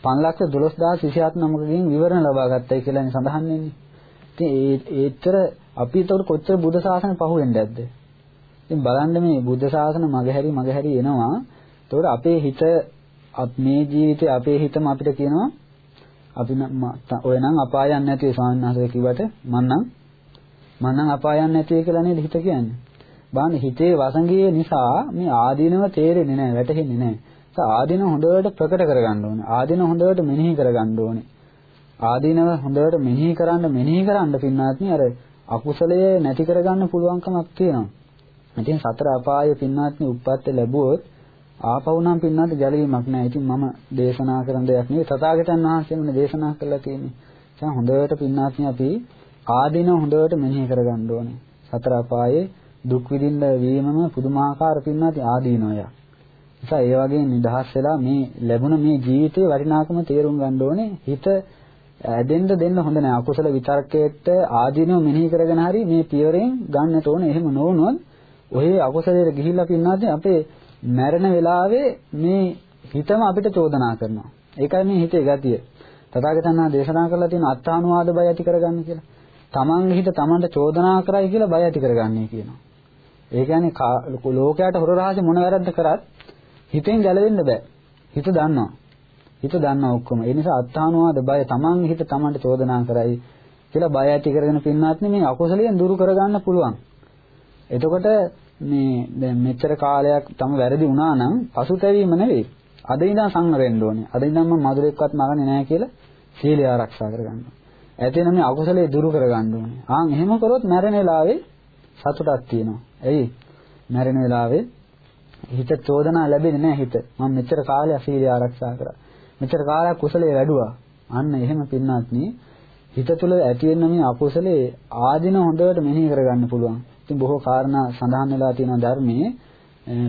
512027 නමකකින් විවරණ ලබා ගත්තයි කියලානේ සඳහන් වෙන්නේ. ඉතින් ඒ ඒතර අපි ඒතකොට කොච්චර බුද්ධ ශාසනය පහ වෙන්නේ නැද්ද? ඉතින් බලන්න මේ බුද්ධ ශාසන මගහැරි මගහැරි එනවා. ඒතකොට අපේ හිත මේ ජීවිතේ අපේ හිතම අපිට කියනවා අපි ඔය නම් අපාය යන්නේ නැති ස්වාමීන් වහන්සේ කිව්වට මං නම් මං නම් අපාය යන්නේ නැති කියලා නේද හිත කියන්නේ. බාන හිතේ වසඟිය නිසා මේ ආදීනව තේරෙන්නේ නැහැ, වැටහෙන්නේ නැහැ. ඒ ආදීනව හොඳට ප්‍රකට කරගන්න ඕනේ. ආදීනව හොඳට මෙනෙහි කරගන්න ඕනේ. ආදීනව හොඳට මෙනෙහි කරන්න මෙනෙහි කරන්න පින්නාත්නි අර අකුසලයේ නැති කරගන්න පුළුවන්කමක් තියෙනවා. ඉතින් සතර අපායේ පින්නාත්නි උප්පත්ති ලැබුවොත් ආපහු නම් පින්නත් ගැලවීමක් නැහැ. ඉතින් මම දේශනා කරන දෙයක් නෙවෙයි තථාගතයන් වහන්සේමනේ දේශනා කළා තියෙන්නේ. දැන් හොඳට පින්නාත්නි අපි ආදීන හොඳට මෙනෙහි කරගන්න ඕනේ. සතර අපායේ දුක් විඳින්න වීමම පුදුමාකාර පින්නාති ආදීනෝය. නිසා ඒ වගේ නිදහස් වෙලා මේ ලැබුණ මේ ජීවිතේ වටිනාකම තේරුම් ගන්න ඕනේ. හිත ඇදෙන්න දෙන්න හොඳ නැහැ. අකුසල විතර්කයට ආදීනව මෙනෙහි කරගෙන හරි මේ පියවරෙන් ගන්නට ඕනේ. එහෙම නොවුනොත් ඔය අකුසලයට ගිහිල්ලා පින්නාති අපේ මැරෙන වෙලාවේ මේ හිතම අපිට චෝදනා කරනවා. ඒකයි මේ හිතේ ගතිය. තථාගතයන් වහන්සේ දේශනා කරලා තියෙන අත්තානුවාද බය ඇති කරගන්න කියලා. තමන්ගේ හිත තමන්ට චෝදනා කරයි කියලා බය ඇති කරගන්නේ කියනවා. ඒ කියන්නේ ලෝකයට හොර රහස මොන වැරද්ද කරත් හිතෙන් ගැලවෙන්න බෑ. හිත දන්නවා. හිත දන්නවා ඔක්කොම. ඒ නිසා අත්තානුවාද බය තමන්ගේ හිත තමන්ට චෝදනා කරයි කියලා බය ඇති කරගෙන පින්නත් මේ අකුසලයෙන් දුරු කරගන්න පුළුවන්. එතකොට මේ දැන් මෙච්චර කාලයක් තම වැරදි වුණා නම් පසුතැවීම නෙවෙයි. අද ඉඳන් සංවරෙන්න ඕනේ. අද ඉඳන් මම මధుරෙක්වත් මගන්නේ නැහැ කියලා සීලය ආරක්ෂා කරගන්න ඕනේ. ඇතෙන මේ අකුසලයේ දුරු කරගන්න ඕනේ. ආන් එහෙම කරොත් මැරෙන වෙලාවේ සතුටක් තියෙනවා. එයි මැරෙන වෙලාවේ හිත චෝදනා ලැබෙන්නේ නැහැ හිත. මම මෙච්චර කාලයක් සීලය ආරක්ෂා කරා. මෙච්චර කාලයක් කුසලයේ වැඩුවා. අන්න එහෙම පින්නත්නි හිත තුළ ඇති වෙන මේ අකුසලයේ ආදින හොඳට මෙනෙහි කරගන්න පුළුවන්. ඉතින් බොහෝ කාරණා සඳහන් වෙලා තියෙනවා ධර්මයේ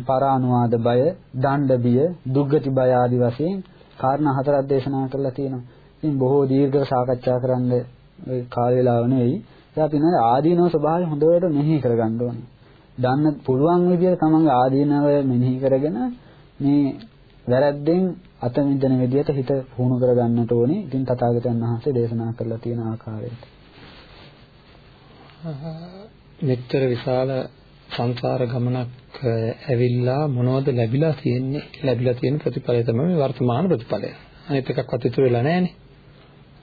පරානුවාද බය, දණ්ඩ බිය, දුක්ගති බය ආදී වශයෙන් කාරණා හතරක් දේශනා කරලා තියෙනවා. ඉතින් බොහෝ දීර්ඝව සාකච්ඡා කරන්න ඒ කාල වේලාව නෙවෙයි. ඒ අපි නේද ආදීනව ස්වභාවය හොඳට මෙනෙහි කරගන්න ඕනේ. දන්න පුළුවන් විදිහට තමන්ගේ ආදීනව මෙනෙහි කරගෙන මේ වැරද්දෙන් අත මිදෙන විදිහට හිත පුහුණු කරගන්නට ඕනේ. ඉතින් තථාගතයන් වහන්සේ දේශනා කරලා තියෙන ආකාරයට. මෙච්චර විශාල සංසාර ගමනක් ඇවිල්ලා මොනවද ලැබිලා තියෙන්නේ ලැබිලා තියෙන ප්‍රතිඵලය තමයි මේ වර්තමාන ප්‍රතිඵලය. අනිත් එකක්වත් ඉතුරු වෙලා නැහැනේ.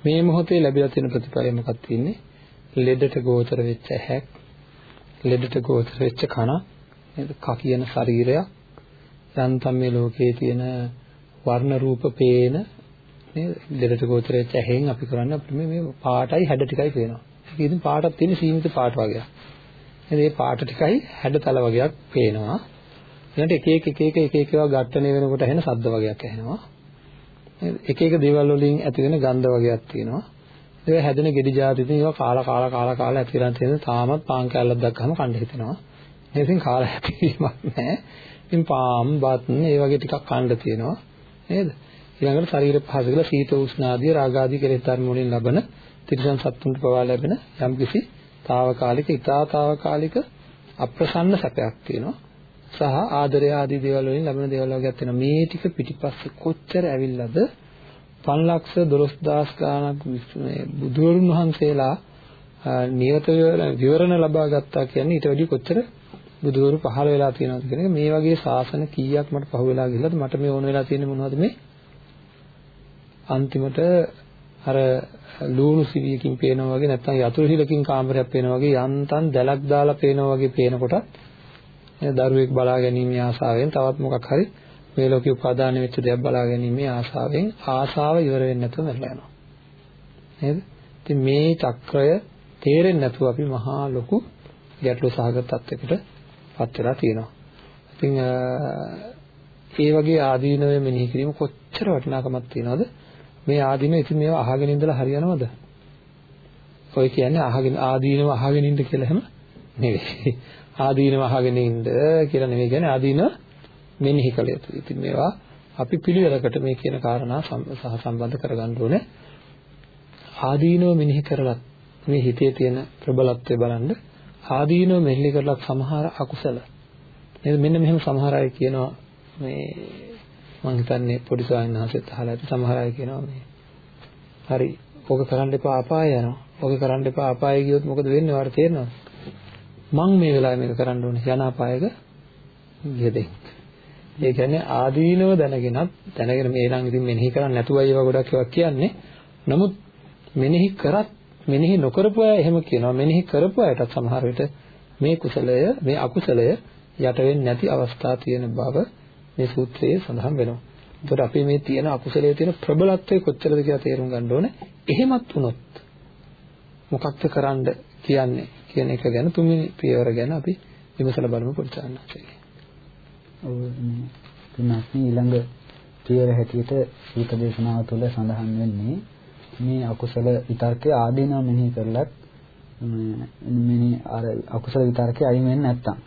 මේ මොහොතේ ලැබිලා තියෙන ප්‍රතිඵලය මොකක්ද තියෙන්නේ? ලෙඩට ගෝචර වෙච්ච ඇහැක්, ලෙඩට ගෝචර වෙච්ච කන, නේද? කකියන ශරීරයක්, යන්තම් මේ ලෝකයේ තියෙන වර්ණ රූප පේන නේද? ලෙඩට ගෝචර වෙච්ච ඇහෙන් අපි කරන්නේ අපිට මේ පාටයි හැඩ ටිකයි පේනවා. ඒක ඉතින් පාටක් තියෙන සීමිත පාට වගේක්. මේ පාට ටිකයි හැඩතල වගේක් පේනවා. ඊළඟට එක එක එක එක එක එක ඒවා ඝට්ටණය වෙනකොට ඇහෙන ශබ්ද වගේක් ඇහෙනවා. එක එක දේවල් වලින් ඇති වෙන ගන්ධ වගේක් තියෙනවා. ඒක හැදෙන ගෙඩි જાති ඉතින් ඒවා කාලා කාලා කාලා කාලා ඇතිරන් තියෙන තාමත් පාන් කැල්ලක් දැක්කම කන්න හිතෙනවා. ඒ ඉතින් කාලා හැපීමක් නැහැ. ඉතින් පාම් බත් මේ වගේ ටිකක් කන්න තියෙනවා. නේද? ඊළඟට ශරීර පහස කියලා සීත උෂ්ණ ආදී රාග ආදී කෙලෙස් ධර්ම වලින් ලබන තිරිසන් සත්තුන්ට පවා ලැබෙන යම්කිසි తాවකාලික ඊතාතාවකාලික අප්‍රසන්න සැපයක් තියෙනවා. සහ ආදරය ආදී දේවල් වලින් ලැබෙන දේවල් වර්ගයක් තියෙනවා මේ ටික පිටිපස්සේ කොච්චර ඇවිල්ලාද? 512000 ගාණක් මේ බුදුවරුන් වහන්සේලා නියත විවරණ ලබා ගත්තා කියන්නේ ඊට වැඩි කොච්චර බුදුවරු පහළ වෙලා තියෙනවද කියන එක. මේ වගේ ශාසන කීයක් මට පහුවෙලා ගිහලාද මට මේ ඕන වෙලා තියෙන්නේ මොනවද මේ? අන්තිමට අර ලූණු සිවියකින් පේනවා වගේ නැත්නම් යතුරු හිලකින් කාමරයක් පේනවා වගේ යන්තම් දැලක් දාලා පේනවා වගේ පේනකොට දරුවෙක් බලා ගැනීමේ ආසාවෙන් තවත් මොකක් හරි මේ ලෝකේ උපාදාන වෙච්ච දෙයක් බලා ගැනීමේ ආසාවෙන් ආසාව ඉවර වෙන්නේ නැතුව මැරලා යනවා. නේද? ඉතින් මේ චක්‍රය තේරෙන්නේ නැතුව අපි මහා ලොකු ගැටලු සහගත තත්යකට පත් වෙලා තියෙනවා. ඉතින් ඒ වගේ ආදීනව මෙනෙහි කිරීම කොච්චර වටිනාකමක් තියනවද? මේ ආදීන ඉතින් මේවා අහගෙන ඉඳලා හරියනවද? ඔය කියන්නේ අහගෙන ආදීනව අහගෙන ඉන්න කියලා හැම නෙවෙයි. ආදීනව අහගෙන ඉන්න කියලා නෙවෙයි කියන්නේ ආදීන මෙනෙහි කළ යුතුයි. ඉතින් මේවා අපි පිළිවෙලකට මේ කියන කාරණා සහ සම්බන්ධ කරගන්න ඕනේ. ආදීනව මෙනෙහි කරලත් මේ හිතේ තියෙන ප්‍රබලත්වය බලන්න ආදීනව මෙල්ලි කරලත් සමහර අකුසල නේද මෙන්න මෙහෙම සමහර අය කියනවා මේ මම හිතන්නේ පොඩි ස්වාමීන් වහන්සේත් අහලා ඇති. සමහර අය කියනවා මේ හරි ඕක කරන්න එපා අපාය යනවා. ඕක කරන්න එපා අපාය ගියොත් මොකද වෙන්නේ? ඔයාලට තේරෙනවද? මං මේ වෙලාවේ මේක කරන්න ඕනේ. යන අපායක ගෙදෙන් ඒ කියන්නේ ආදීනව දැනගෙනත් දැනගෙන මේ නම් ඉතින් මෙනෙහි කරන්නේ නැතුවයි ඒවා ගොඩක් ඒවා කියන්නේ. නමුත් මෙනෙහි කරත් මෙනෙහි නොකරපු අය එහෙම කියනවා. මෙනෙහි කරපු අයටත් සමහර විට මේ කුසලය මේ අකුසලය යට වෙන්නේ නැති අවස්ථා තියෙන බව මේ සූත්‍රයේ සඳහන් වෙනවා. ඒතකොට අපි මේ තියෙන අකුසලයේ තියෙන ප්‍රබලත්වය කොච්චරද කියලා තේරුම් ගන්න ඕනේ. එහෙමත් වුණොත් මොකක්ද කරන්න කියන්නේ කියන එක ගැන තුන්වෙනි පියවර ගැන අපි විමසලා බලමු පොඩ්ඩක්. ඔව් මේ ඊළඟ පියවර හැටියට සූත දේශනාව තුළ සඳහන් වෙන්නේ මේ අකුසල විතර්කයේ ආදීනව මෙනෙහි කරලත් මෙනෙහි අර අකුසල විතර්කයේ අයින් වෙන්නේ නැත්තම්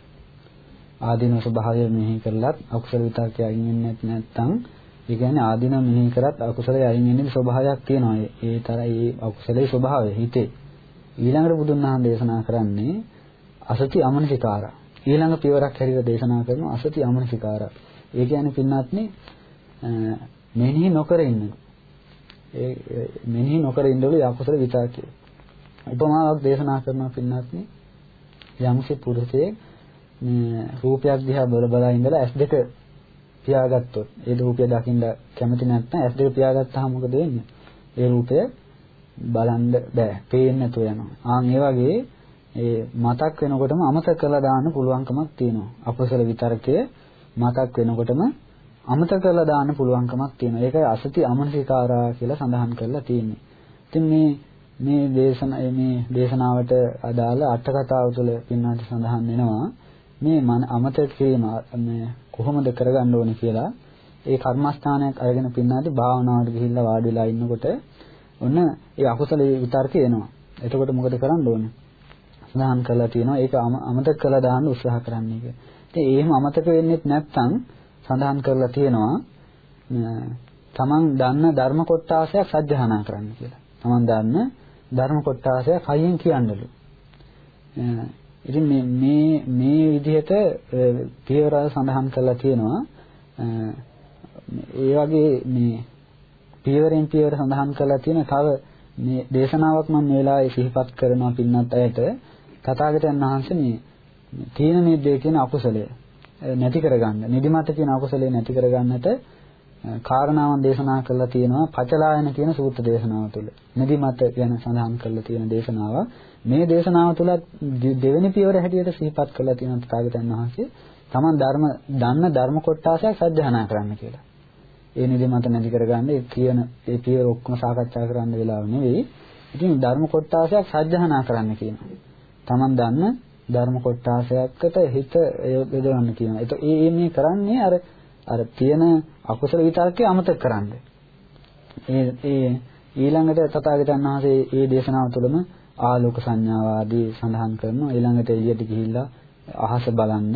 ආදීනව ස්වභාවය මෙනෙහි කරලත් අකුසල විතර්කයේ අයින් වෙන්නේ නැත්නම් ඒ කියන්නේ ආදීනව මෙනෙහි කරත් අකුසලයේ අයින් වෙන්නේ ස්වභාවයක් තියෙනවා. ඒ තරයි ඒ අකුසලයේ ස්වභාවය හිතේ. ඊළඟට බුදුන් වහන්සේ දේශනා කරන්නේ අසති අමනසිකාරා. ඊළඟ පියවරක් හැටියට දේශනා කරන අසති අමනසිකාරා. ඒ කියන්නේ පින්වත්නි මෙනෙහි නොකර ඉන්න. ඒ මෙනෙහි නොකර ඉන්නවලු යකුසල විතර්කය. උපමාවක් දේශනා කරනවා පින්නත්නි යම්සි පුරුෂයෙක් මේ රූපයක් දිහා බල බල ඉඳලා S2 පියාගත්තොත් ඒ රූපය දකින්න කැමති නැත්නම් S2 පියාගත්තාම මොකද වෙන්නේ? ඒ රූපය බලන්න බෑ. පේන්නේ නැතුව යනවා. ආන් ඒ වගේ ඒ මතක් වෙනකොටම අමතක කරලා දාන්න පුළුවන්කමක් තියෙනවා. අපසල විතරකය මතක් වෙනකොටම අමතක කරලා දාන්න පුළුවන්කමක් තියෙනවා. ඒකයි අසති අමනසිකාරා කියලා සඳහන් කරලා තියෙන්නේ. ඉතින් මේ මේ දේශන මේ දේශනාවට අදාළ අට කතාව තුළ පින්නාට සඳහන් වෙනවා මේ මන අමතක කිරීම මේ කොහොමද කරගන්න ඕනේ කියලා ඒ කර්මස්ථානයක් අරගෙන පින්නාට භාවනාවට ගිහිල්ලා වාඩි වෙලා ඉන්නකොට ඔන්න ඒ අකුසල විතර්කය එනවා. එතකොට මොකද කරන්න ඕනේ? සඳහන් කරලා තියෙනවා ඒක අමතක කරලා දාන්න උත්සාහ කරන්න එක. ඉතින් එහෙම අමතක වෙන්නේ නැත්නම් සඳහන් කරලා තියෙනවා තමන් දන්න ධර්ම කොටාසයක් සජ්ජහානා කරන්න කියලා. තමන් දන්න ධර්ම කොටාසයක් හයියෙන් කියන්නලු. ඉතින් මේ මේ මේ විදිහට පියවර සඳහන් කරලා තියෙනවා. ඒ වගේ මේ පියවරෙන් පියවර සඳහන් කරලා තියෙන තව මේ දේශනාවක් මම මේ වෙලාවේ සිහිපත් කරනවා පින්නත් අයට තථාගතයන් වහන්සේ මේ තීන මිද්දේ කියන අකුසලය නැති කරගන්න නිදිමත කියන අකුසලේ නැති කරගන්නට කාරණාවන් දේශනා කරලා තියෙනවා පචලායන කියන සූත්‍ර දේශනාව තුළ. නිදිමත ගැන සඳහන් කරලා තියෙන දේශනාව. මේ දේශනාව තුළ දෙවෙනි පියවර හැටියට සිහිපත් කරලා තියෙන තථාගතයන් වහන්සේ තමන් ධර්ම දන්න ධර්ම කොටාසයක් සත්‍යහනා කරන්න කියලා. ඒ නිදිමත නැති කරගන්න ඒ කියන ඒ පියවර ඔක්කොම සාකච්ඡා කරන්න වෙලාව නෙවෙයි. ඉතින් ධර්ම කොටාසයක් සත්‍යහනා කරන්න කියනවා. තමන් දන්න ධර්ම කොටාසයකට හිත යොදවන්න කියනවා. ඒත් ඒ මේ කරන්නේ අර අර තියෙන අකුසල විතරකේ අමතක කරන්න. ඒ ඒ ඊළඟට තථාගතයන් වහන්සේ මේ දේශනාව තුළම ආලෝක සංඥාව ආදී සඳහන් කරනවා. ඊළඟට එළියට ගිහිල්ලා අහස බලන්න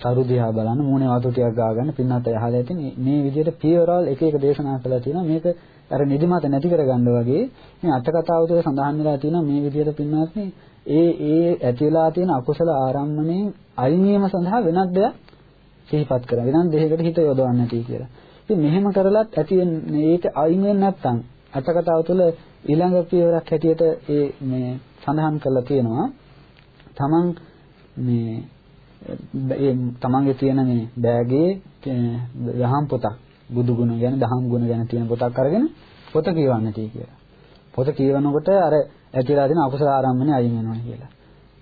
තරු දිහා බලන්න මූණේ වතු ටිකක් ගාගන්න පින්නත් අහලා ඇති මේ විදිහට පියවරල් එක එක දේශනා කළා තියෙනවා මේක අර නිදිමත නැති කරගන්න වගේ මේ අට කතාව තුළ සඳහන් වෙලා තියෙනවා මේ විදිහට පින්නත් ඒ ඒ ඇති වෙලා තියෙන අකුසල ආරම්මණයෙන් අයින් වීම සඳහා වෙනත් දෙයක් සිහිපත් කරන වෙනත් දෙයකට හිත යොදවන්න නැති කියලා. ඉතින් මෙහෙම කරලත් ඇති වෙන්නේ ඒක අයින් වෙන්නේ නැත්නම් අට කතාව තුළ ඊළඟ පියවරක් හැටියට ඒ මේ සඳහන් කරලා තියෙනවා. තමන් මේ ඒ තමන්ගේ තියෙන මේ බෑගේ දහම් පොතක් බුදු ගුණ ගැන දහම් ගුණ ගැන තියෙන පොතක් අරගෙන පොත කියවන්න තියෙයි කියලා. පොත කියවනකොට අර ඇතිලා දෙන අකුසල ආරම්භනේ අයින් වෙනවා කියලා.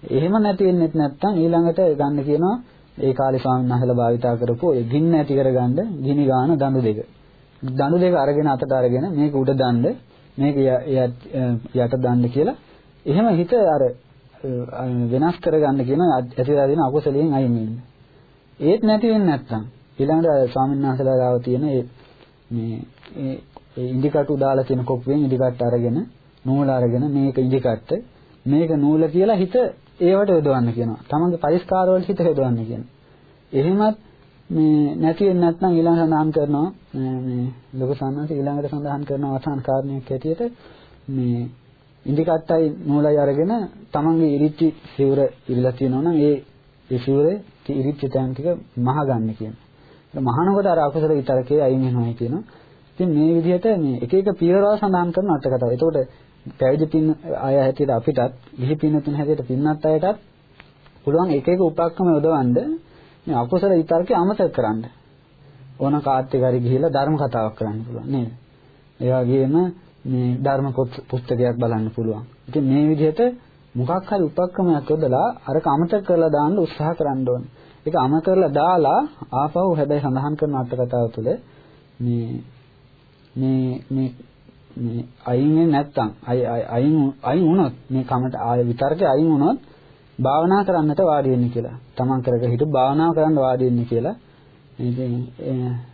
එහෙම නැති වෙන්නෙත් නැත්නම් ඊළඟට ගන්න කියනවා ඒ කාලේ ස්වාමීන් වහන්සේලා භාවිතා කරපු ඒ ගින්න ඇති කරගන්න ගිනි ගාන දඬු දෙක. දඬු දෙක අරගෙන අතට අරගෙන මේක උඩ දාන්න මේක යට දාන්න කියලා එහෙම හිත අර වෙනස් කරගන්න කියන ඇතිලා දෙන අකුසලයෙන් අයින් වෙන්න. ඒත් නැති වෙන්නේ නැත්නම් ඊළඟට ස්වාමීන් වහන්සේලා ගාව තියෙන මේ මේ ඉන්දිකටු දාලා තියෙන කොප්පුවෙන් ඉන්දිකට්ට අරගෙන නූල අරගෙන මේක ඉදිකට්ට මේක නූල කියලා හිත ඒවට යොදවන්න කියනවා. තමන්ගේ පරිස්කාර වලට හිත යොදවන්න කියනවා. එහෙමත් මේ නැති වෙන්නේ නැත්නම් ඊළඟ සඳහන් කරනවා මේ ලොකු සම්මාස ඊළඟට සඳහන් කරන අවසාන කාරණයක් ඇටියට මේ ඉන්දි කට්ටයි නූලයි අරගෙන තමන්ගේ ඉරිච්චි සිවුර ඉරිලා තියෙනවා නම් ඒ ඒ සිවුරේ ඉරිච්චි තැන් ටික මහ ගන්න කියනවා. ඒක මහනකොට අර අකුසල විතරකේ අයින් වෙනවායි කියනවා. ඉතින් මේ විදිහට මේ එක එක පියවරවල් සඳහන් කරන අට කතාව. එතකොට පැවිදි පින් අය හැටියට අපිටත් ගිහි පින් තුන හැටියට පින්නත් අයටත් පුළුවන් එක එක උපක්‍රම යොදවන්න මේ අකුසල විතරකේ අමතක කරන්න. ඕන කාත් එක හරි ගිහිල්ලා ධර්ම කතාවක් කරන්න පුළුවන් නේද? ඒ වගේම මේ ධර්ම පුස්තකයක් බලන්න පුළුවන්. ඉතින් මේ විදිහට මොකක් හරි උපක්‍රමයක් යොදලා අරක අමතක කරලා දාන්න උත්සාහ කරන්න ඕනේ. ඒක අම කරලා දාලා ආපහු හැබැයි සඳහන් කරන අට කතාව තුළ මේ මේ මේ මේ අයින් වෙන්නේ නැත්තම් අයින් අයින් වුණොත් මේ කමට ආය විතරකේ අයින් වුණොත් භාවනා කරන්නට වාඩි වෙන්න කියලා. තමන් කරගෙන හිටු භාවනාව කරන්න වාඩි වෙන්න කියලා. ඉතින්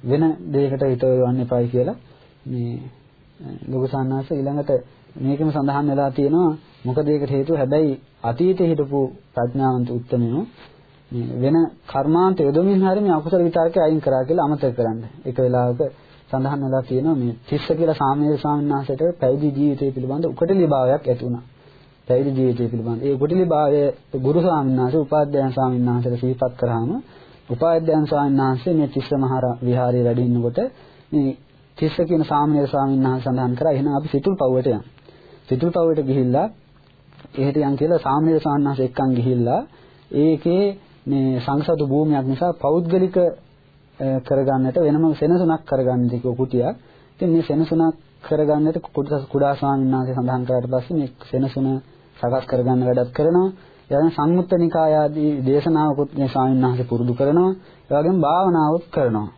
වෙන දෙයකට හිත යොදවන්න එපායි කියලා මේ ලොකු සන්නාස ඊළඟට මේකෙම සඳහන් වෙලා තියෙනවා මොකද ඒකට හේතුව හැබැයි අතීතයේ හිටපු ප්‍රඥාවන්ත උත්තමයෝ වෙන කර්මාන්ත යොදමින් හරිය මේ අකුසල විතරකේ අයින් කරා කියලා අමතක කරන්න. ඒක වෙලාවක සඳහන් වෙලා තියෙනවා මේ තිස්ස කියලා සාමණේර ස්වාමීන් වහන්සේට පැවිදි ජීවිතය පිළිබඳ උකටලිභාවයක් ඇති වුණා. පැවිදි ජීවිතය පිළිබඳ. ඒ උකටලිභාවය ගුරු ස්වාමීන් වහන්සේ උපාධ්‍යයන් ස්වාමීන් වහන්සේට සිහිපත් කරාම උපාධ්‍යයන් ස්වාමීන් වහන්සේ මේ තිස්ස මහ විහාරයේ වැඩ ඉන්නකොට මේ තිස්ස කියන සාමණේර ස්වාමීන් වහන්සේ සඳහන් කරා එහෙනම් අපි සිතුල් පව්වට යමු. සිතුල් පව්වට ගිහිල්ලා එහෙට යන් කියලා සාමණේර ස්වාමීන් වහන්සේ එක්කන් ගිහිල්ලා ඒකේ මේ සංසතු භූමියක් නිසා පෞද්ගලික කරගන්නට වෙනම සෙනසුනක් කරගන්න තික කුටියක්. ඉතින් මේ සෙනසුනක් කරගන්නට කුඩා ස්වාමීන් වහන්සේ සඳහන් කරාට පස්සේ මේ සෙනසුන සකස් කරගන්න වැඩක් කරනවා. ඊළඟ සංයුත්ත නිකාය ආදී දේශනාවකුත් මේ ස්වාමීන් වහන්සේ පුරුදු කරනවා. ඒ වගේම භාවනාවත් කරනවා.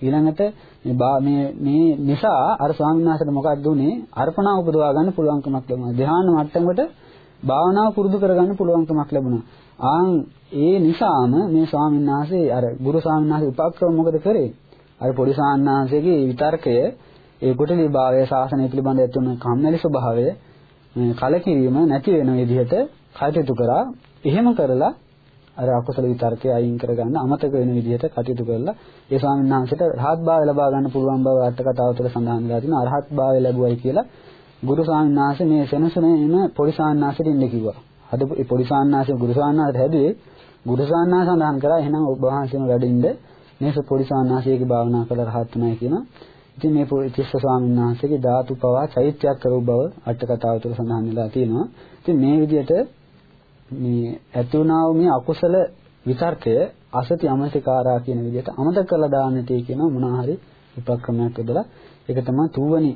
ඊළඟට මේ මේ මේ නිසා අර ස්වාමීන් වහන්සේට මොකක්ද උනේ අර්පණා උපදවා ගන්න පුළුවන්කමක් ලැබුණා. ධ්‍යාන මට්ටමකට භාවනාව පුරුදු කරගන්න පුළුවන්කමක් ලැබුණා. ආන් ඒ නිසාම මේ ස්වාමීන් වහන්සේ අර ගුරු ස්වාමීන් වහන්සේ උපක්‍රම මොකද කරේ? අර පොඩි ස්වාමීන් වහන්සේගේ විතර්කය ඒ කුටලී භාවය ශාසනය පිළිබඳ ඇතුණ කම්මැලි ස්වභාවය කලකිරීම නැති වෙන විදිහට කටයුතු කරා. එහෙම කරලා අර අකුසල විතර්කය අයින් කරගන්න අමතක වෙන විදිහට කටයුතු කරලා ඒ ස්වාමීන් වහන්සේට රහත් භාවය ලබා ගන්න පුළුවන් බව අට කතාව තුළ සඳහන් වෙලා තිනවා. අරහත් භාවය ලැබුවයි කියලා ගුරු ස්වාමීන් වහන්සේ මේ සෙනසුනේම පොඩි ස්වාමීන් වහන්සේට ඉන්න කිව්වා. අද ඒ පොඩි ස්වාමීන් වහන්සේ ගුරු ස්වාමීන් වහන්සේට හැදුවේ ගුරු ස්වාමීන් වහන්සේ සඳහන් කරා එහෙනම් ඔබ වහන්සේම වැඩින්ද මේ පොඩි ස්වාමීන් වහන්සේගේ භාවනා කළ රහත් උනායි කියනවා. ඉතින් මේ තිස්ස ස්වාමීන් වහන්සේගේ ධාතු පවා චෛත්‍යයක් කරු බව අට කතාව තුළ සඳහන් වෙලා තියෙනවා. ඉතින් මේ විදිහට මේ ඇතුණා වූ මේ අකුසල විතර්කය අසති අමතිකාරා කියන විදිහට අමතක කරලා දාන්නටයි කියන මොනවා හරි උපක්‍රමයක් යොදලා ඒක තමයි තුවනි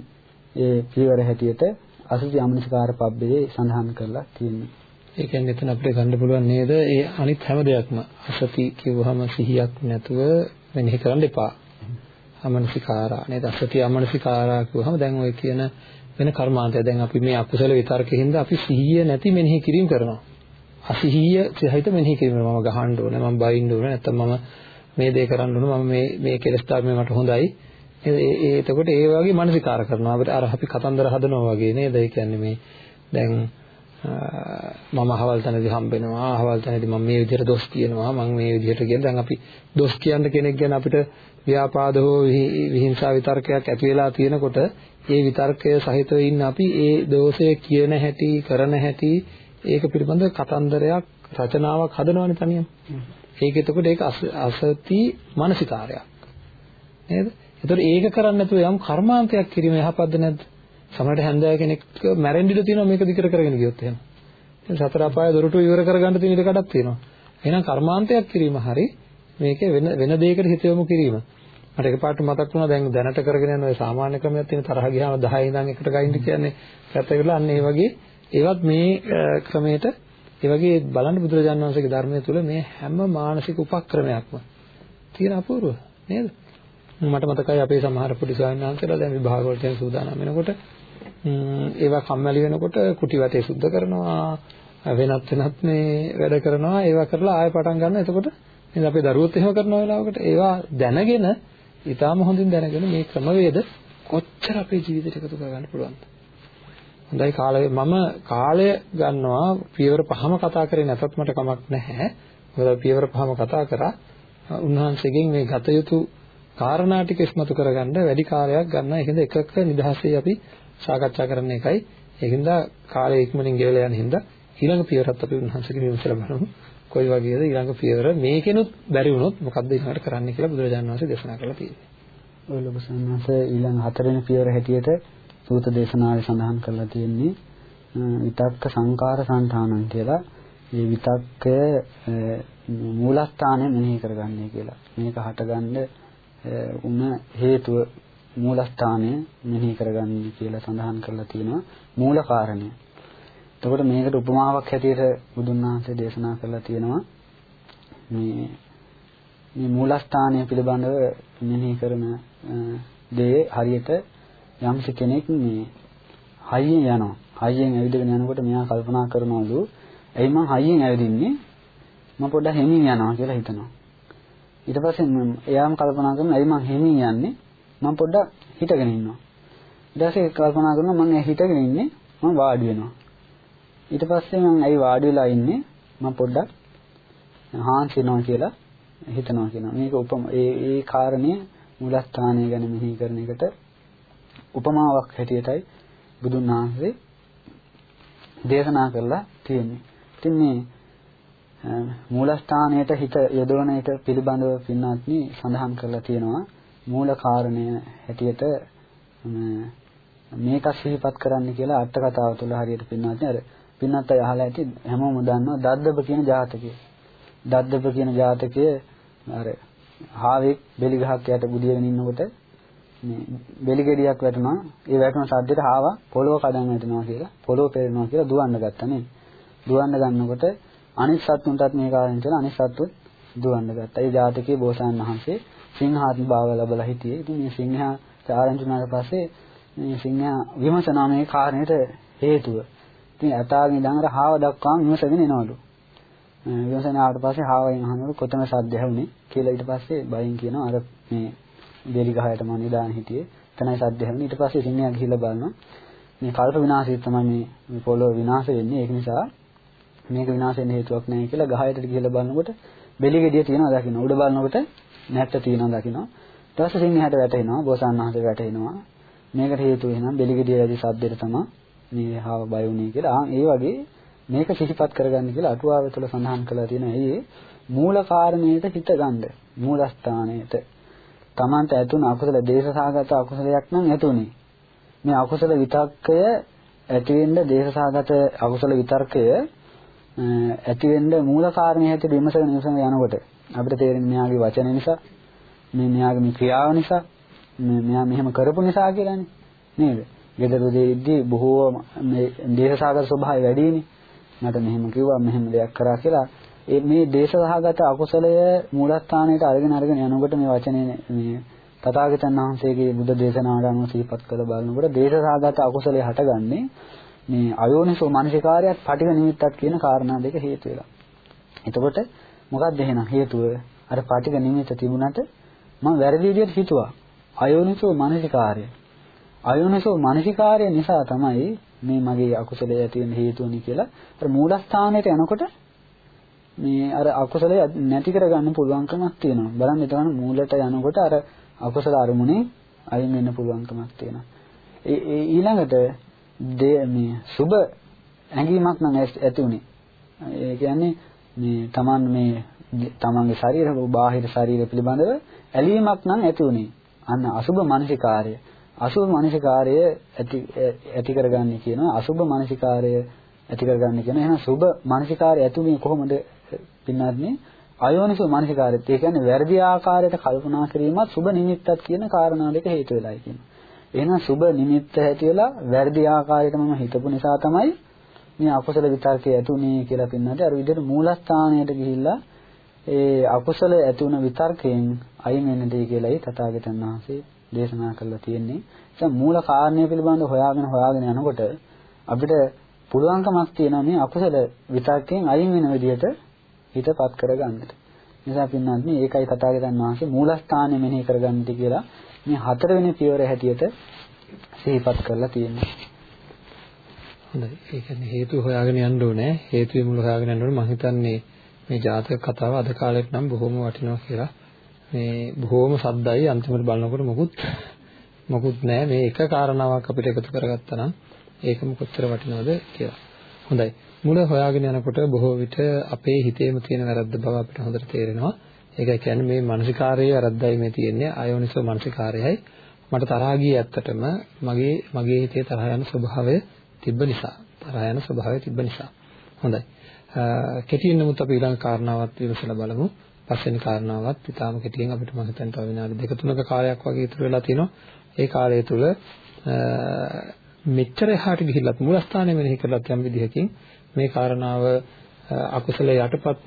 ඒ පියවර හැටියට අසති අමතිකාර පබ්බේ සඳහන් කරලා තියෙන්නේ. ඒ කියන්නේ එතන අපිට ගන්න පුළුවන් නේද? ඒ අනිත් හැම දෙයක්ම අසති කිව්වහම සිහියක් නැතුව මෙනෙහි කරන්න එපා. අමනසිකාරා නේද? අසති අමනසිකාරා කිව්වහම දැන් ඔය කියන වෙන කර්මාන්තය. දැන් අපි මේ අකුසල විතර්කෙහිඳ අපි සිහිය නැති මෙනෙහි කිරීම කරනවා. අසිහිය සහිත මෙනෙහි කිරීම මම ගහන්න ඕනේ මම බයින්න ඕනේ නැත්නම් මම මේ දේ කරන්න ඕනේ මම මේ මේ කෙලස් ධර්මය මට හොඳයි ඒ ඒ එතකොට ඒ වගේ මානසිකාර කරනවා අපිට අර අපි කතන්දර හදනවා වගේ නේද ඒ කියන්නේ මේ දැන් මම අහවල් තැනදී හම්බෙනවා අහවල් තැනදී මම මේ විදිහට දොස් කියනවා මම මේ විදිහට කියන දැන් අපි දොස් කියන්න කෙනෙක් ගැන අපිට ව්‍යාපාද හෝ විහිංසා විතර්කයක් ඇති වෙලා තියෙනකොට ඒ විතර්කය සහිතව ඉන්න අපි ඒ දෝෂය කියන හැටි කරන හැටි ඒක පිළිබඳ කතන්දරයක් රචනාවක් හදනවනේ තනියම. ඒක එතකොට ඒක අසති මානසිකාරයක්. නේද? ඒතකොට ඒක කරන්නේ නැතුව යම් කර්මාන්තයක් කිරීම යහපත්ද නැද්ද? සමහරට හැන්දෑව කෙනෙක් මැරෙන්න ඉඩ තියෙනවා මේක දිගට කරගෙන ගියොත් එහෙම. දැන් සතර අපාය දොරටු ඉවර කරගන්න තියෙන ඉඩ කඩක් තියෙනවා. එහෙනම් කර්මාන්තයක් කිරීම හරි මේකේ වෙන වෙන දෙයකට හිත යොමු කිරීම. මට එකපාරට මතක් වුණා දැන් දැනට කරගෙන යන ඔය සාමාන්‍ය ක්‍රමයක් තියෙන තරහ ගියාම 10 ඉඳන් එකට ගයින්ද කියන්නේ පැත්තකට අන්න ඒ වගේ ඒවත් මේ ක්‍රමයට ඒ වගේ බලන්න බුදුරජාණන් වහන්සේගේ ධර්මයේ තුල මේ හැම මානසික උපක්‍රමයක්ම තියෙන අපූර්ව නේද? මට මතකයි අපේ සමහර පොඩි ස්වාමීන් වහන්සේලා දැන් විභාග වලට යන සූදානම් වෙනකොට ඒවා කම්මැලි වෙනකොට කුටි වටේ සුද්ධ කරනවා වෙනත් වෙනත් මේ වැඩ කරනවා ඒවා කරලා ආයෙ පටන් ගන්න එතකොට නේද අපේ දරුවොත් එහෙම කරන වෙලාවකට ඒවා දැනගෙන ඊටාම හොඳින් දැනගෙන මේ ක්‍රමවේද කොච්චර අපේ ජීවිතයට එකතු කරගන්න පුළුවන්ද හොඳයි කාලය මම කාලය ගන්නවා පියවර පහම කතා කරේ නැතත් මට කමක් නැහැ. මොකද පියවර පහම කතා කරා උන්වහන්සේගෙන් මේ ගත යුතු කාරණා ටික ඉස්මතු කරගන්න වැඩි කාලයක් ගන්නවා. ඒකද එකක නිදහසේ අපි සාකච්ඡා කරන එකයි ඒකින්ද කාලය ඉක්මනින් ගෙවලා යන හින්දා ඊළඟ පියවරත් අපි උන්වහන්සේගෙන් විමසලා බලමු. කොයි වගේද ඊළඟ පියවර මේකෙනුත් බැරි වුණොත් මොකද්ද ඊළඟට කරන්න කියලා බුදුරජාණන් වහන්සේ දේශනා කරලා තියෙන්නේ. ඔය ලොකු සම්මාස ඊළඟ හතරවෙනි පියවර හැටියට සූත දේශනාවේ සඳහන් කරලා තියෙන්නේ විතක්ක සංකාර සංඨානං කියලා. මේ විතක්කය මූලස්ථානය මෙනෙහි කරගන්නේ කියලා. මේක හටගන්න උන හේතුව මූලස්ථානය මෙනෙහි කරගන්නේ කියලා සඳහන් කරලා තියෙනවා මූල කාරණය. එතකොට මේකට උපමාවක් හැටියට බුදුන් වහන්සේ දේශනා කරලා තියෙනවා මේ මේ මූලස්ථානය පිළිබඳව මෙනෙහි කරන දේ හරියට යම්සි කෙනෙක් මේ හයියෙන් යනවා. හයියෙන් ඇවිදගෙන යනකොට මෙයා කල්පනා කරනවලු එයි මං හයියෙන් ඇවිදින්නේ මම පොඩ්ඩක් හෙමින් යනවා කියලා හිතනවා. ඊට පස්සේ එයාම කල්පනා කරනවා එයි මං හෙමින් යන්නේ මම පොඩ්ඩක් හිටගෙන ඉන්නවා. ඊට පස්සේ කල්පනා කරනවා මම හිටගෙන ඉන්නේ මම වාඩි වෙනවා. ඊට පස්සේ මම ඇයි වාඩි වෙලා ඉන්නේ මම පොඩ්ඩක් හාන්සි වෙනවා කියලා හිතනවා කියනවා. මේක උපම ඒ ඒ කාරණේ මූලස්ථානය ගැන මෙහි කරන එකට උපමාවක් හැටියටයි බුදුන් වහන්සේ දේශනා කරලා තියෙන්නේ. ඉතින් මේ මූලස්ථානයට හිත යොදවන එක පිළිබඳව පින්වත්නි සඳහන් කරලා තියෙනවා. මූල කාරණය හැටියට මේක සිහිපත් කරන්න කියලා අට කතාව තුළ හරියට පින්වත්නි අර පින්නත් අය අහලා ඇති හැමෝම දන්නවා දද්දබ කියන ජාතකය. දද්දබ කියන ජාතකය අර හාවෙක් බෙලි ගහක් යට බුදියගෙන ඉන්නකොට මේ බෙලි ගෙඩියක් වැටුණා. ඒ වැටුණ සද්දෙට හාව පොළොව කඩන් වැටෙනවා කියලා පොළොව පෙරෙනවා කියලා දුවන්න ගත්තා නේ. දුවන්න ගන්නකොට අනිත් සත්තුන්ටත් මේ කාරණේ කියලා අනිත් සත්තුත් දුවන්න ගත්තා. ඒ ජාතකයේ බෝසතාණන් වහන්සේ සිංහාත්ම භාව ලැබලා හිටියේ. ඉතින් මේ සිංහා චාරංච වුණාට පස්සේ මේ සිංහා විමසනා මේ කාරණේට හේතුව. ඉතින් ඇතාගේ ඉඳන් අර හාව දක්වාම විමසගෙන එනවලු. විමසන ආවට පස්සේ හාවෙන් අහනවලු කොතන සද්ද ඇහුනේ කියලා ඊට පස්සේ බයින් කියනවා අර මේ බෙලි ගහයට මම නිදාන හිටියේ. එතනයි සද්ද ඇහුනේ. ඊට පස්සේ සිංහයා ගිහිල්ලා බලනවා. මේ කල්ප විනාශය තමයි මේ පොළොව විනාශ වෙන්නේ. ඒක නිසා මේක විනාශ වෙන්න හේතුවක් නැහැ කියලා ගහයට ගිහිල්ලා බලනකොට බෙලි ගෙඩිය තියෙනවා දකින්න. උඩ බලනකොට නැට්ට තියෙනවා දකින්න. ඊට පස්සේ සිංහයාට වැටෙනවා. බෝසත්ණන් වහන්සේ වැටෙනවා. මේකට හේතුව එහෙනම් බෙලි ගෙඩිය වැඩි සද්දෙට තමයි මේ හාව බය වුණේ කියලා. ආ ඒ වගේ මේක සිහිපත් කරගන්න කියලා අටුවාව තුළ සඳහන් කරලා තියෙනවා. ඒ මූල කාරණයට හිත ගන්න. මූලස්ථානයට. Tamanta ඇතුණ අකුසල දේශසහගත අකුසලයක් නම් ඇතුණේ. මේ අකුසල විතක්කය ඇති වෙන්න දේශසහගත අකුසල විතර්කය ඇති වෙන්න මූල කාරණේ හැටියට විමසගෙන විමසගෙන යනකොට අපිට තේරෙන්නේ මෙයාගේ වචන නිසා මේ මෙයාගේ මේ ක්‍රියාව නිසා මේ මෙයා මෙහෙම කරපු නිසා කියලානේ නේද? ගෙදර දෙද්දී බොහෝ මේ දේශසහගත ස්වභාවය වැඩිනේ. මට මෙහෙම කිව්වා මෙහෙම දෙයක් කරා කියලා. ඒ මේ දේශසහගත අකුසලය මූලස්ථානයට අරගෙන අරගෙන යනකොට මේ වචනේ මේ තථාගතයන් වහන්සේගේ බුද්ධ දේශනාවට අනුව සිහිපත් කළ බලනකොට දේශසහගත අකුසලය හටගන්නේ මේ අයෝනිසෝ මානසිකාරයත් පටිඝ නිමිත්තක් කියන කාරණා දෙක හේතු වෙලා. එතකොට මොකක්ද එහෙනම් හේතුව? අර පටිඝ නිමිත්ත තිබුණාට මම වැරදි විදිහට හිතුවා. අයෝනිසෝ මානසිකාරය. අයෝනිසෝ මානසිකාරය නිසා තමයි මේ මගේ අකුසලයේ ඇති වෙන හේතුවනි කියලා අර මූලස්ථානයට යනකොට මේ අර අකුසලය නැති කරගන්න පුළුවන්කමක් තියෙනවා. බලන්න එතන මූලයට යනකොට අර අකුසල අරමුණේ අයින් වෙන්න පුළුවන්කමක් තියෙනවා. ඒ ඊළඟට මේ සුබ ඇඟීමක් නම් ඇති උනේ. ඒ කියන්නේ මේ Taman මේ තමන්ගේ ශරීර බාහිර ශරීර පිළිබඳව ඇලීමක් නම් ඇති උනේ. අන්න අසුබ මානසිකාර්ය. අසුභ මානසිකාරය ඇති ඇති කරගන්නේ කියනවා අසුභ මානසිකාරය ඇති කරගන්නේ කියන එහෙනම් සුභ මානසිකාරය ඇතුමේ කොහොමද පින්නත්නේ අයෝනිසෝ මානසිකාරයත් ඒ කියන්නේ වැරදි ආකාරයට කල්පනා කිරීමත් සුභ නිමිත්තත් කියන කාරණා දෙක හේතු වෙලායි කියනවා එහෙනම් සුභ නිමිත්ත ඇති වෙලා වැරදි ආකාරයට මම හිතපු නිසා තමයි මේ අකුසල විතර්කය ඇතුනේ කියලා පින්නත් අර විදිහට මූලස්ථානයට ගිහිල්ලා ඒ අකුසල ඇතුණ විතර්කයෙන් අයින් වෙන්න දෙයි කියලායි තථාගතයන් වහන්සේ දේශනා කරලා තියෙන්නේ. දැන් මූල කාරණය පිළිබඳව හොයාගෙන හොයාගෙන යනකොට අපිට පුළුවන්කමක් තියෙනවා මේ අකුසල විතක්කෙන් අයින් වෙන විදිහට හිතපත් කරගන්නට. නිසා පින්නත් මේ ඒකයි තථාගතයන් වහන්සේ මූලස්ථානය මෙනෙහි කරගන්නට කියලා මේ හතරවෙනි පියවර හැටියට සිහිපත් කරලා තියෙනවා. හොඳයි. ඒ කියන්නේ හේතු හොයාගෙන යන්න ඕනේ. හේතුවේ මුල හොයාගෙන යන්න ඕනේ. මම හිතන්නේ මේ ජාතක කතාව අද කාලෙට නම් බොහොම වටිනවා කියලා. මේ බොහොම සද්දයි අන්තිමට බලනකොට මොකුත් මොකුත් නැහැ මේ එක කාරණාවක් අපිට එකතු කරගත්තා නම් ඒකම කොච්චර වටිනවද කියලා. හොඳයි. මුල හොයාගෙන යනකොට බොහෝ විට අපේ හිතේම තියෙන වැරද්ද බව අපිට හොඳට තේරෙනවා. ඒකයි කියන්නේ මේ මානසිකාරයේ වැරද්දයි මේ තියෙන්නේ අයෝනිසෝ මානසිකාරයයි. මට තරහා ගියේ ඇත්තටම මගේ මගේ හිතේ තරහ යන ස්වභාවය තිබ්බ නිසා. තරහ යන ස්වභාවය තිබ්බ නිසා. හොඳයි. කෙටියෙන් නමුත් අපි ඊළඟ කාරණාවත් විමසලා බලමු. පස්වෙනි කාරණාවත් ඊටාම කෙටියෙන් අපිට මම හිතන්නේ තව විනාඩි දෙක තුනක කාලයක් වගේ ඉතුරු වෙලා තිනවා. ඒ කාලය තුල මෙච්චර එහාට ගිහිල්ලත් මූලස්ථානයේ මෙනෙහි කරලත් යම් විදිහකින් මේ කාරණාව අකුසල යටපත්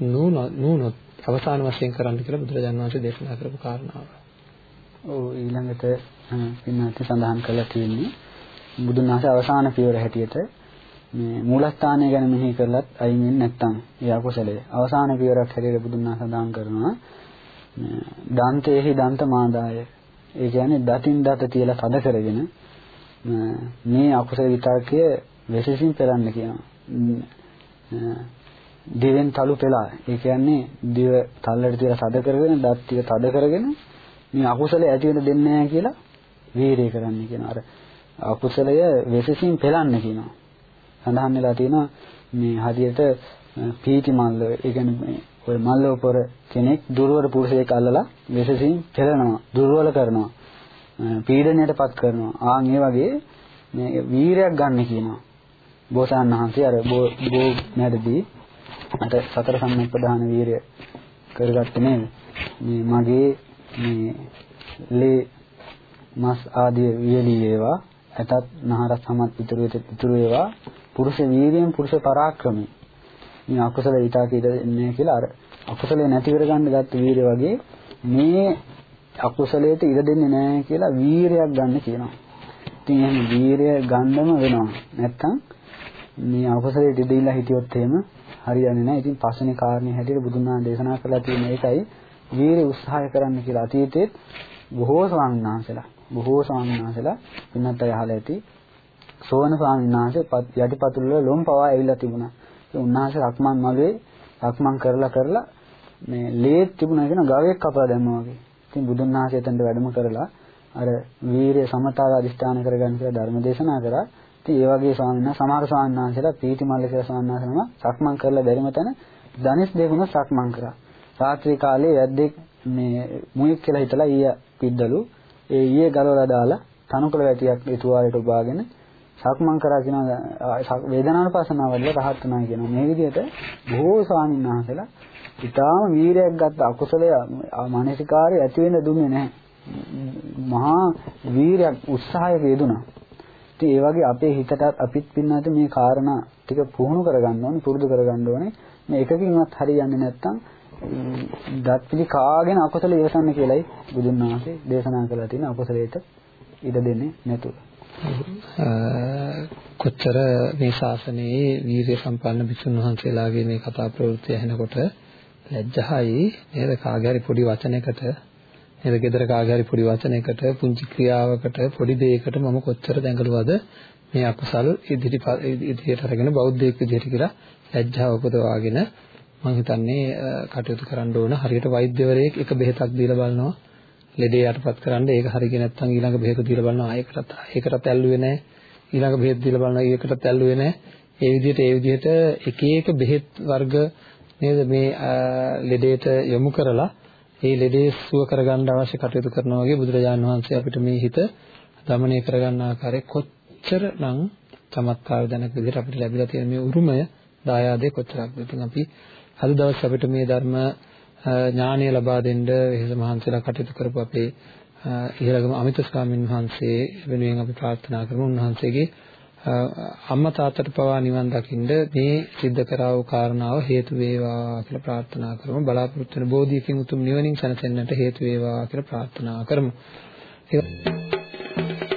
නුනොත් අවසාන වශයෙන් කරන්න කියලා බුදුරජාණන් වහන්සේ දේශනා කරපු කාරණාව. ඔව් ඊළඟට පින්වත් සඳහන් කරලා තියෙන්නේ බුදුන් වහන්සේ අවසාන පියවර හැටියට මේ මූලස්ථානය ගැන මෙහි කරලත් අයින් වෙන්නේ නැත්තම් ඒ අකුසලයේ. අවසාන පියවරක් හැටියට බුදුන් වහන්සේ සඳහන් කරනවා දන්තේහි දන්ත මාදාය. ඒ කියන්නේ දතින් දත තියලා තද කරගෙන මේ අකුසල විතර්කය වෙසසින් පෙරන්න කියනවා. දිවෙන් තලු පෙලා ඒ කියන්නේ දිව තල්ලට තියලා තද කරගෙන දත් ටික තද කරගෙන මේ අකුසලය ඇති වෙන්න දෙන්නේ නැහැ කියලා වීරය කරන්න කියනවා. අර අකුසලය වෙසසින් පෙලන්න කියනවා. සඳහන් වෙලා තියෙනවා මේ හදියට පීටි මල්ල ඒ කියන්නේ ඔය මල්ලෝ පොර කෙනෙක් දුර්වල පුරුෂයෙක් අල්ලලා වෙසසින් පෙළනවා දුර්වල කරනවා. පීඩණයටපත් කරනවා. ආන් ඒ වගේ මේ වීරයක් ගන්න කියනවා. බෝසතාණන් වහන්සේ අර බෝ බෝ මැදදී අර සතර සම්ප්‍රදාන වීරය කරගත්තේ නේද මේ මගේ මේ ලේ මස් ආදී වියලී ඒවා ඇතත් නහරත් සමත් ඉතුරු ඉතුරු ඒවා පුරුෂ වීරියෙන් පුරුෂ පරාක්‍රමයෙන් මේ අකුසල ඊටාට ඉන්නේ කියලා අර අකුසලේ නැති කරගන්න ගත්ත වීරිය වගේ මේ අකුසලයට ඉඩ දෙන්නේ නැහැ කියලා වීරයක් ගන්න කියනවා. ඉතින් එහෙනම් වීරය ගන්නම වෙනවා. නැත්තම් මේ අකුසලයට ඉඩ දීලා හිටියොත් එහෙම හරියන්නේ නැහැ. ඉතින් පස්වෙනි කාරණේ හැටියට බුදුන් වහන්සේ දේශනා කළා තියෙන එකයි වීරිය උත්සාහය කරන්න කියලා. අතීතයේ බොහෝ ස්වාමීන් වහන්සේලා බොහෝ ස්වාමීන් වහන්සේලා පින්නත් අය අහලා ඇති සෝවන ස්වාමීන් වහන්සේ යටිපතුල් වල ලොම් පවා ඇවිල්ලා තිබුණා. ඒ උන්වහන්සේ රක්මන් මළුවේ රක්මන් කරලා කරලා මේ ලේත් තිබුණා කියන ගවයෙක් කපලා දැම්මා වගේ. ඉතින් බුදුන් වහන්සේ එතනට වැඩම කරලා අර වීරිය සමතාව අදිෂ්ඨාන කරගන්න කියලා ධර්ම දේශනා කරා. ඉතින් ඒ වගේ ස්වාමීන් වහන්සේ සමහර ස්වාමීන් වහන්සේලා පීති මල්ල කියලා ස්වාමීන් වහන්සේනම සක්මන් කරලා බැරිම තැන ධනිස් දෙකුණ සක්මන් කරා. රාත්‍රී කාලේ යද්දෙක් මේ මුයෙක් කියලා හිතලා ඊය පිද්දලු ඒ ඊයේ ගලවලා දාලා තනකොළ වැටියක් ඒ තුවාලයට උබාගෙන සක්මන් කරා කියන වේදනානුපස්සනාව වල රහත් වෙනවා කියනවා. මේ විදිහට බොහෝ ස්වාමීන් වහන්සේලා ඊටාම වීරයක් ගත්ත අකුසලය මානසිකාරය ඇති වෙන්න දුන්නේ නැහැ. මහා වීරයක් උත්සාහයක යෙදුණා. ඉතින් ඒ වගේ අපේ හිතටත් අපිත් පින්නත් මේ කාරණා ටික පුහුණු කරගන්න ඕනේ, පුරුදු කරගන්න ඕනේ. මේ එකකින්වත් හරියන්නේ නැත්තම් දත් පිළි කාගෙන අකුසල ඉවසන්න කියලයි බුදුන් වහන්සේ දේශනා කරලා තියෙන අකුසලයට ඉඩ දෙන්නේ නැතුව. කොච්චර මේ ශාසනයේ වීරිය සම්පන්න භික්ෂුන් වහන්සේලාගේ මේ කතා ප්‍රවෘත්ති ඇහෙනකොට ලැජ්ජහයි නේද කාගේ හරි පොඩි වචනයකට නේද gedara කාගේ හරි පොඩි වචනයකට පුංචි ක්‍රියාවකට පොඩි දෙයකට මම කොච්චර දැඟලුවද? මේ අකුසල් ඉදිරියට අරගෙන බෞද්ධයෙක් විදිහට කියලා ලැජ්ජාව උපදවාගෙන මම හිතන්නේ කටයුතු කරන්න ඕන. හරියට වෛද්‍යවරයෙක් එක බෙහෙතක් දීලා බලනවා. ලෙඩේ යටපත් කරන්න. ඒක හරියන්නේ නැත්නම් ඊළඟ බෙහෙත දීලා බලනවා. ඒකටත් ඒකටත් ඇල්ලුවේ නැහැ. ඊළඟ බෙහෙත් දීලා බලනවා. ඒකටත් ඇල්ලුවේ නැහැ. ඒ විදිහට ඒ විදිහට එක එක බෙහෙත් වර්ග නේද? මේ ලෙඩේට යොමු කරලා ඒ ලෙඩේ සුව කරගන්න අවශ්‍ය කටයුතු කරනවා වගේ බුදුරජාණන් වහන්සේ අපිට මේ හිත দমনය කරගන්න ආකාරය කොච්චරනම් චමත්කාර දැනක විදිහට අපිට ලැබිලා තියෙන මේ උරුමය දායාදේ කොච්චරක්ද. ඉතින් අපි අද දවස් අපිට මේ ධර්ම ඥානය ලබා දෙන්න එහෙස මහන්සියලා කටයුතු කරපු අපේ ඉහළගම අමිත ස්වාමීන් වහන්සේ වෙනුවෙන් අපි ප්‍රාර්ථනා කරමු. උන්වහන්සේගේ අම්මා තාත්තට පවා නිවන් දකින්න මේ සිද්ධ කරා වූ කාරණාව හේතු වේවා කියලා ප්‍රාර්ථනා කරමු බලාපොරොත්තු වෙන බෝධියකින් උතුම් නිවනින් සැනසෙන්නට හේතු වේවා කියලා ප්‍රාර්ථනා කරමු. ඒ